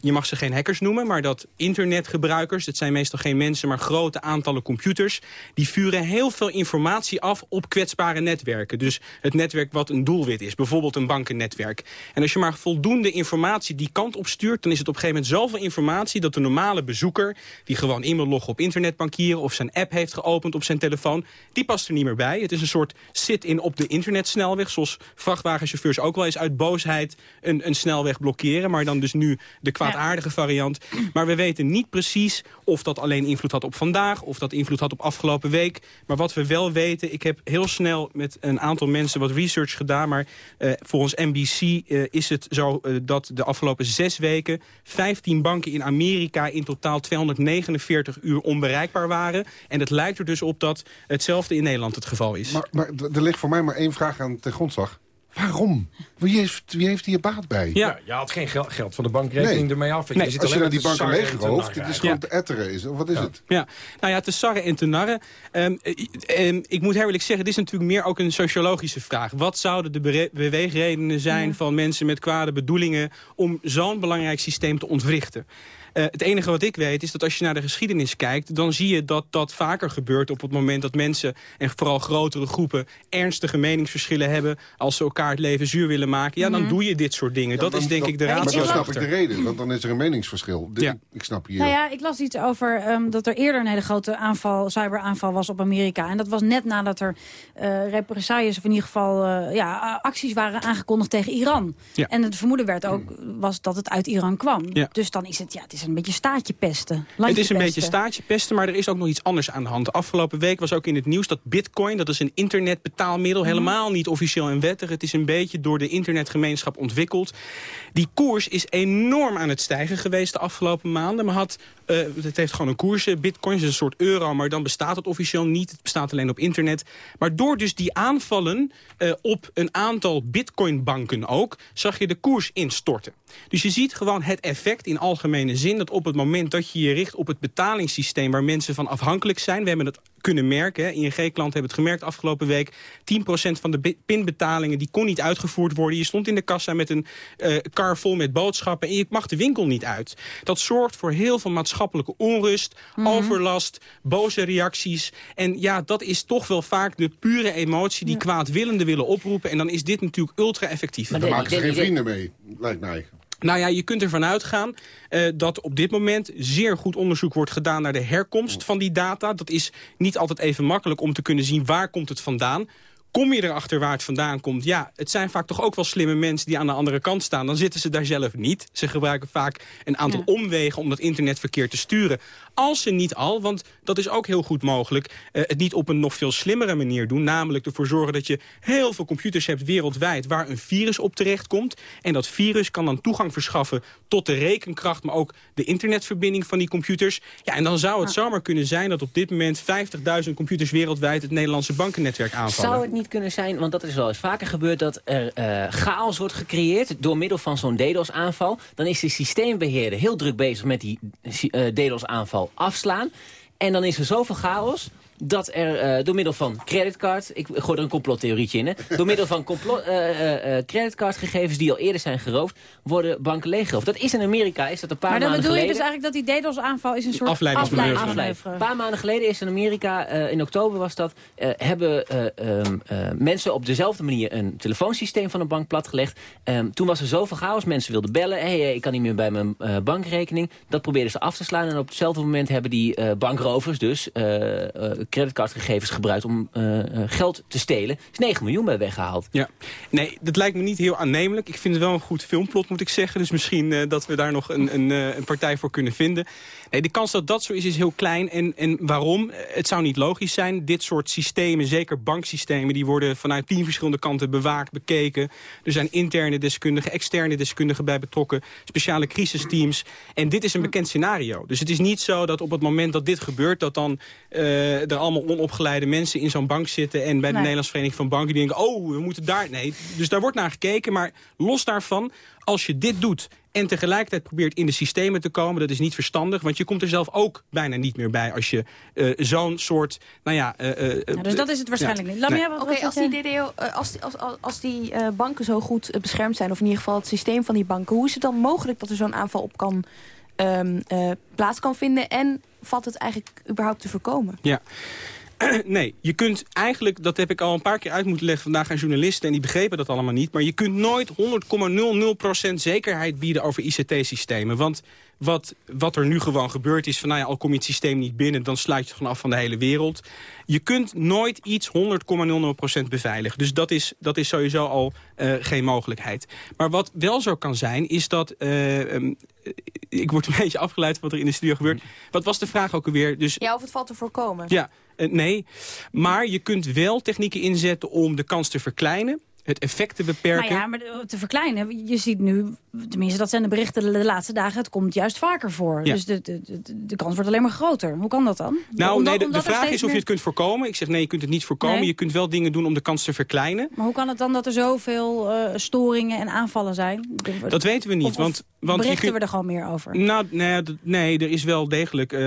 Speaker 25: Je mag ze geen hackers noemen, maar dat internetgebruikers... het zijn meestal geen mensen, maar grote aantallen computers... die vuren heel veel informatie af op kwetsbare netwerken. Dus het netwerk wat een doelwit is, bijvoorbeeld een bankennetwerk. En als je maar voldoende informatie die kant op stuurt... dan is het op een gegeven moment zoveel informatie... dat de normale bezoeker, die gewoon in wil loggen op internetbankieren... of zijn app heeft geopend op zijn telefoon, die past er niet meer bij. Het is een soort sit-in op de internetsnelweg... zoals vrachtwagenchauffeurs ook wel eens uit boosheid een, een snelweg blokkeren... maar dan dus nu de kwaadaardige variant. Maar we weten niet precies of dat alleen invloed had op vandaag... of dat invloed had op afgelopen week. Maar wat we wel weten, ik heb heel snel met een aantal mensen wat research gedaan... maar eh, volgens NBC eh, is het zo eh, dat de afgelopen zes weken... 15 banken in Amerika in totaal 249 uur onbereikbaar waren. En het lijkt er dus op dat hetzelfde in Nederland het geval is.
Speaker 21: Maar, maar er ligt voor mij maar één vraag aan ten grondslag. Waarom? Wie heeft, wie heeft hier baat bij?
Speaker 25: Ja.
Speaker 35: Je haalt geen geld, geld van de bankrekening
Speaker 21: Nee.
Speaker 35: ermee af.
Speaker 21: Nee,
Speaker 35: zit
Speaker 21: als je
Speaker 35: alleen
Speaker 21: naar die
Speaker 35: en te
Speaker 21: leegrooft, het is gewoon te etteren. Is, of wat is het?
Speaker 25: Ja, nou ja, te sarren en te narren. Ehm, eh, ehm, ik moet eerlijk zeggen, dit is natuurlijk meer ook een sociologische vraag. Wat zouden de beweegredenen zijn van mensen met kwade bedoelingen... om zo'n belangrijk systeem te ontwrichten? Eh, het enige wat ik weet is dat als je naar de geschiedenis kijkt... dan zie je dat dat vaker gebeurt op het moment dat mensen... en vooral grotere groepen ernstige meningsverschillen hebben... als ze elkaar het leven zuur willen maken. Ja, dan
Speaker 21: Mhm.
Speaker 25: doe je dit soort dingen. dat
Speaker 21: Dan-
Speaker 25: is denk
Speaker 21: dan-
Speaker 25: ik de
Speaker 21: Maar
Speaker 25: raad
Speaker 21: dan snap ik de reden, want dan is er een meningsverschil. Dit-
Speaker 25: Ja.
Speaker 21: Ik snap hier...
Speaker 18: Nou ja, ik las iets over ehm, dat er eerder een hele grote aanval, cyberaanval was op Amerika. En dat was net nadat er eh represailles, of in ieder geval eh, ja, acties waren aangekondigd tegen Iran.
Speaker 25: Ja.
Speaker 18: En het vermoeden werd ook was dat het uit Iran kwam.
Speaker 25: Ja.
Speaker 18: Dus dan is het, ja, het is een beetje staatje pesten.
Speaker 25: Het is een beetje
Speaker 18: pesten.
Speaker 25: staartje pesten, maar er is ook nog iets anders aan de hand. De afgelopen week was ook in het nieuws dat bitcoin, dat is een internetbetaalmiddel, helemaal niet officieel en wettig. Het is een beetje door de internetgemeenschap ontwikkeld. Die koers is enorm aan het stijgen geweest de afgelopen maanden. Maar had, eh, het heeft gewoon een koers. Bitcoin is een soort euro, maar dan bestaat het officieel niet. Het bestaat alleen op internet. Maar door dus die aanvallen eh, op een aantal bitcoinbanken ook, zag je de koers instorten. Dus je ziet gewoon het effect in algemene zin... dat op het moment dat je je richt op het betalingssysteem... waar mensen van afhankelijk zijn... we hebben het kunnen merken, hè, ING-klanten hebben het gemerkt afgelopen week... 10% van de pinbetalingen die kon niet uitgevoerd worden. Je stond in de kassa met een eh kar vol met boodschappen... en je mag de winkel niet uit. Dat zorgt voor heel veel maatschappelijke onrust, overlast... boze reacties. En ja, dat is toch wel vaak de pure emotie... die kwaadwillende willen oproepen. En dan is dit natuurlijk ultra-effectief.
Speaker 21: Maar daar maken ze geen vrienden mee, lijkt mij.
Speaker 25: Nou ja, je kunt ervan uitgaan eh, dat op dit moment zeer goed onderzoek wordt gedaan naar de herkomst van die data. Dat is niet altijd even makkelijk om te kunnen zien waar komt het vandaan. Kom je erachter waar het vandaan komt? Ja, het zijn vaak toch ook wel slimme mensen die aan de andere kant staan. Dan zitten ze daar zelf niet. Ze gebruiken vaak een aantal omwegen om dat internetverkeer te sturen. Als ze niet al, want dat is ook heel goed mogelijk... eh, het niet op een nog veel slimmere manier doen. Namelijk ervoor zorgen dat je heel veel computers hebt wereldwijd... waar een virus op terecht komt. En dat virus kan dan toegang verschaffen tot de rekenkracht... maar ook de internetverbinding van die computers. Ja, en dan zou het zomaar kunnen zijn dat op dit moment... 50.000 computers wereldwijd het Nederlandse bankennetwerk aanvallen.
Speaker 20: Zou het niet kunnen zijn, want dat is wel eens vaker gebeurd... dat er eh, chaos wordt gecreëerd door middel van zo'n DDoS-aanval. Dan is de systeembeheerder heel druk bezig met die eh, DDoS-aanval afslaan. En dan is er zoveel chaos dat er eh, door middel van creditcard... ik gooi er een complottheorietje in, hè. Door middel van complot, eh, eh, eh, creditcardgegevens die al eerder zijn geroofd... worden banken leeggeroofd. Dat is in Amerika, is dat een paar
Speaker 18: Maar dan
Speaker 20: maanden
Speaker 18: bedoel je
Speaker 20: geleden...
Speaker 18: dus eigenlijk dat die DDoS-aanval is een soort
Speaker 20: Afleiding.
Speaker 18: afleidingsmanoeuvre.
Speaker 20: Een paar maanden geleden is in Amerika, eh, in oktober was dat... eh, hebben eh, ehm, eh, mensen op dezelfde manier een telefoonsysteem van een bank platgelegd. Ehm, toen was er zoveel chaos, mensen wilden bellen. Hé, hey, ik kan niet meer bij mijn eh, bankrekening. Dat probeerden ze af te slaan. En op hetzelfde moment hebben die eh, bankrovers dus creditcardgegevens gebruikt... om eh, eh, geld te stelen. Is 9 miljoen bij weggehaald.
Speaker 25: Ja, nee, dat lijkt me niet heel aannemelijk. Ik vind het wel een goed filmplot, moet ik zeggen. Dus misschien eh, dat we daar nog een, een, een partij voor kunnen vinden. Nee, de kans dat dat zo is, is heel klein. En, en waarom? Eh, Het zou niet logisch zijn. Dit soort systemen, zeker banksystemen... die worden vanuit tien verschillende kanten bewaakt, bekeken. Er zijn interne deskundigen, externe deskundigen bij betrokken. Speciale crisisteams. En dit is een bekend scenario. Dus het is niet zo dat op het moment dat dit gebeurt... dat dan eh, er allemaal onopgeleide mensen in zo'n bank zitten... en bij de
Speaker 18: Nee.
Speaker 25: Nederlandse Vereniging van Banken die denken... oh, we moeten daar... Nee, dus daar wordt naar gekeken. Maar los daarvan, als je dit doet en tegelijkertijd probeert in de systemen te komen... dat is niet verstandig, want je komt er zelf ook bijna niet meer bij... als je eh, zo'n soort, nou ja... eh, eh,
Speaker 18: Ja, dus dat is het waarschijnlijk niet. Laat me
Speaker 25: Nee.
Speaker 18: even-
Speaker 26: Oké, als die? DDO, als, die- als, als, als die eh, banken zo goed beschermd zijn... of in ieder geval het systeem van die banken... hoe is het dan mogelijk dat er zo'n aanval op kan, ehm, eh, plaats kan vinden... en valt het eigenlijk überhaupt te voorkomen?
Speaker 25: Ja. [CLEARS THROAT] Nee, je kunt eigenlijk, dat heb ik al een paar keer uit moeten leggen vandaag aan journalisten... en die begrepen dat allemaal niet. Maar je kunt nooit 100,00% zekerheid bieden over ICT-systemen. Want wat, wat er nu gewoon gebeurt is van, nou ja, al kom je het systeem niet binnen... dan sluit je het gewoon af van de hele wereld. Je kunt nooit iets 100,00% beveiligen. Dus dat is, dat is sowieso al eh, geen mogelijkheid. Maar wat wel zo kan zijn, is dat... eh, ehm, ik word een [LAUGHS] beetje afgeleid van wat er in de studio gebeurt. Wat was de vraag ook alweer? Dus
Speaker 26: Ja, of het valt te voorkomen.
Speaker 25: ja, eh, nee. Maar je kunt wel technieken inzetten om de kans te verkleinen. Het effect te beperken.
Speaker 18: Nou ja, maar te verkleinen. Je ziet nu, tenminste dat zijn de berichten de, laatste dagen... het komt juist vaker voor.
Speaker 25: Ja.
Speaker 18: Dus de, de, de, de kans wordt alleen maar groter. Hoe kan dat dan?
Speaker 25: nou,
Speaker 18: Omdat-
Speaker 25: nee, de, vraag is of je het kunt voorkomen. Ik zeg nee, je kunt het niet voorkomen.
Speaker 18: Nee.
Speaker 25: Je kunt wel dingen doen om de kans te verkleinen.
Speaker 18: Maar hoe kan het dan dat er zoveel eh, storingen en aanvallen zijn?
Speaker 25: Dat weten we niet.
Speaker 18: Of-
Speaker 25: want, want je
Speaker 18: berichten
Speaker 25: kunt-
Speaker 18: we er gewoon meer over?
Speaker 25: Nou, nee, nee, er is wel degelijk... eh,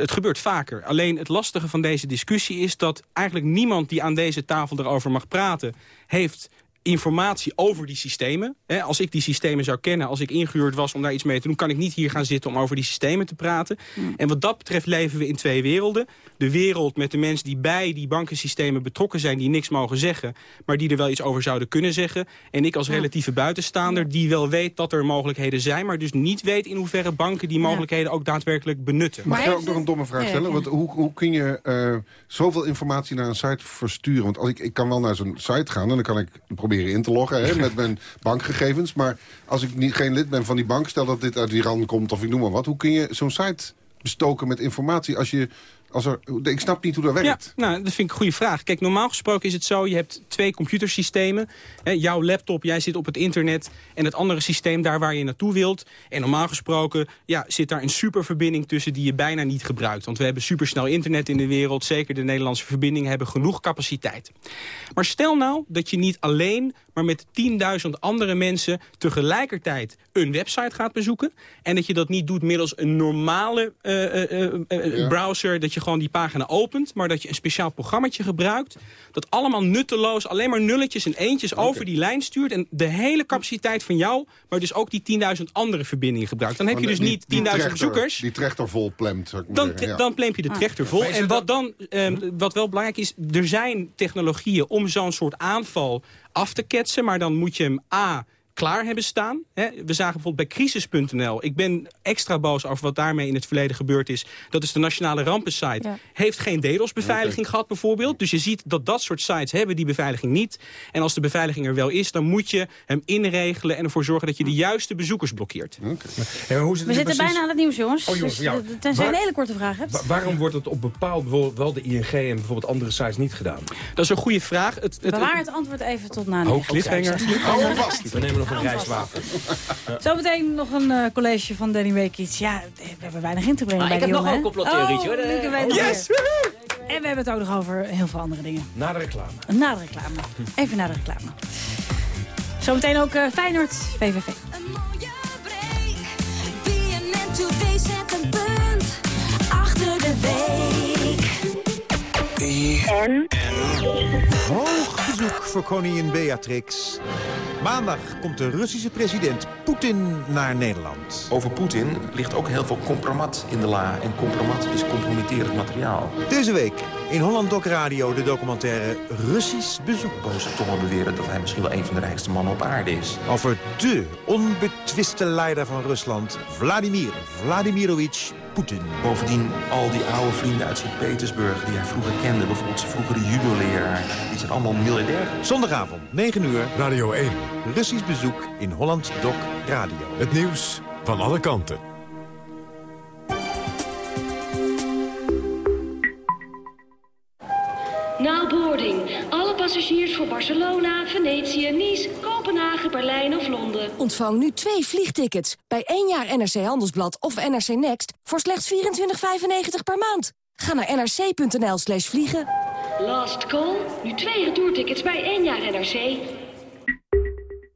Speaker 25: het gebeurt vaker. Alleen het lastige van deze discussie is dat eigenlijk niemand die aan deze tafel erover mag praten... heeft informatie over die systemen. Hè, als ik die systemen zou kennen, als ik ingehuurd was om daar iets mee te doen... kan ik niet hier gaan zitten om over die systemen te praten. En wat dat betreft leven we in twee werelden. De wereld met de mensen die bij die bankensystemen betrokken zijn... die niks mogen zeggen, maar die er wel iets over zouden kunnen zeggen. En ik als relatieve buitenstaander die wel weet dat er mogelijkheden zijn... maar dus niet weet in hoeverre banken die mogelijkheden ook daadwerkelijk benutten.
Speaker 21: Mag ik ook nog een domme vraag stellen? Want hoe, hoe kun je eh, zoveel informatie naar een site versturen? Want als ik, ik kan wel naar zo'n site gaan en dan kan ik proberen in te loggen hè, met mijn bankgegevens. Maar als ik niet, geen lid ben van die bank, stel dat dit uit Iran komt of ik noem maar wat. Hoe kun je zo'n site bestoken met informatie als je... Als er, ik snap niet hoe dat werkt.
Speaker 25: Ja, nou, dat vind ik een goede vraag. Kijk, normaal gesproken is het zo, je hebt twee computersystemen. Hè, jouw laptop, jij zit op het internet. En het andere systeem daar waar je naartoe wilt. En normaal gesproken ja, zit daar een superverbinding tussen die je bijna niet gebruikt. Want we hebben supersnel internet in de wereld. Zeker de Nederlandse verbindingen hebben genoeg capaciteit. Maar stel nou dat je niet alleen, maar met 10.000 andere mensen... tegelijkertijd een website gaat bezoeken. En dat je dat niet doet middels een normale eh, eh, eh, browser... dat je gewoon die pagina opent, maar dat je een speciaal programmaatje gebruikt... dat allemaal nutteloos, alleen maar nulletjes en eentjes over die lijn stuurt... en de hele capaciteit van jou, maar dus ook die 10.000 andere verbindingen gebruikt. Dan heb je dus
Speaker 21: Die-
Speaker 25: niet 10.000
Speaker 21: die trechter-
Speaker 25: bezoekers...
Speaker 21: Die trechter vol plemt, zou ik maar
Speaker 25: Dan,
Speaker 21: zeggen, ja.
Speaker 25: dan je de trechter vol. En wat, dan, ehm, wat wel belangrijk is, er zijn technologieën om zo'n soort aanval af te ketsen. Maar dan moet je hem A klaar hebben staan. Hè, we zagen bijvoorbeeld bij crisis.nl. Ik ben extra boos over wat daarmee in het verleden gebeurd is. Dat is de nationale rampensite.
Speaker 18: Ja.
Speaker 25: Heeft geen DDoS-beveiliging gehad bijvoorbeeld. Dus je ziet dat dat soort sites hebben die beveiliging niet. En als de beveiliging er wel is, dan moet je hem inregelen... en ervoor zorgen dat je de juiste bezoekers blokkeert.
Speaker 18: We zitten bijna aan het nieuws, jongens.
Speaker 32: Oh, jongens,
Speaker 18: dus,
Speaker 32: ja.
Speaker 18: eh, tenzij
Speaker 32: Waar-
Speaker 18: een hele korte vraag hebt.
Speaker 32: Wa- waarom wordt het op bepaald, bijvoorbeeld wel de ING en bijvoorbeeld andere sites niet gedaan?
Speaker 25: Dat is een goede vraag. Het, het,
Speaker 18: Bewaar het antwoord even tot na.
Speaker 32: Oh, cliffhanger.
Speaker 18: Hou hem
Speaker 32: vast. We nemen nog een rijstwafel.
Speaker 18: Zometeen nog een eh, college van Danny Weekies. Ja, we hebben weinig in te brengen
Speaker 20: Maar
Speaker 18: bij
Speaker 20: ik
Speaker 18: die
Speaker 20: heb nog
Speaker 18: jongen,
Speaker 20: een
Speaker 18: hè?
Speaker 20: complottheorietje,
Speaker 18: Oh,
Speaker 20: hoor. Oh, yes!
Speaker 18: En we hebben het ook nog over heel veel andere dingen.
Speaker 32: Na de reclame.
Speaker 18: Na de reclame. Even na de reclame. Zometeen ook eh, Feyenoord, VVV.
Speaker 19: BNN Today zet een punt achter de week.
Speaker 36: En?
Speaker 37: Hoog bezoek voor koningin Beatrix. Maandag komt de Russische president Poetin naar Nederland.
Speaker 38: Over Poetin ligt ook heel veel compromat in de la. En compromat is compromitterend materiaal.
Speaker 37: Deze week in Holland Doc Radio de documentaire Russisch bezoek.
Speaker 38: Boze tongen beweren dat hij misschien wel een van de rijkste mannen op aarde is.
Speaker 37: Over de onbetwiste leider van Rusland, Vladimir Vladimirovich Poetin.
Speaker 38: Bovendien al die oude vrienden uit Sint-Petersburg die hij vroeger kende. Bijvoorbeeld zijn vroegere judo-leraar. Die zijn allemaal miljardair.
Speaker 37: Zondagavond, 9 uur.
Speaker 8: Radio 1.
Speaker 37: Russisch bezoek in Holland Doc Radio.
Speaker 8: Het nieuws van alle kanten.
Speaker 39: Now boarding. Alle passagiers voor Barcelona, Venetië, Nice, Kopenhagen, Berlijn of Londen.
Speaker 11: Ontvang nu twee vliegtickets bij één jaar NRC Handelsblad of NRC Next voor slechts 24,95 per maand. Ga naar nrc.nl slash vliegen.
Speaker 39: Last call. Nu twee retourtickets bij één jaar NRC.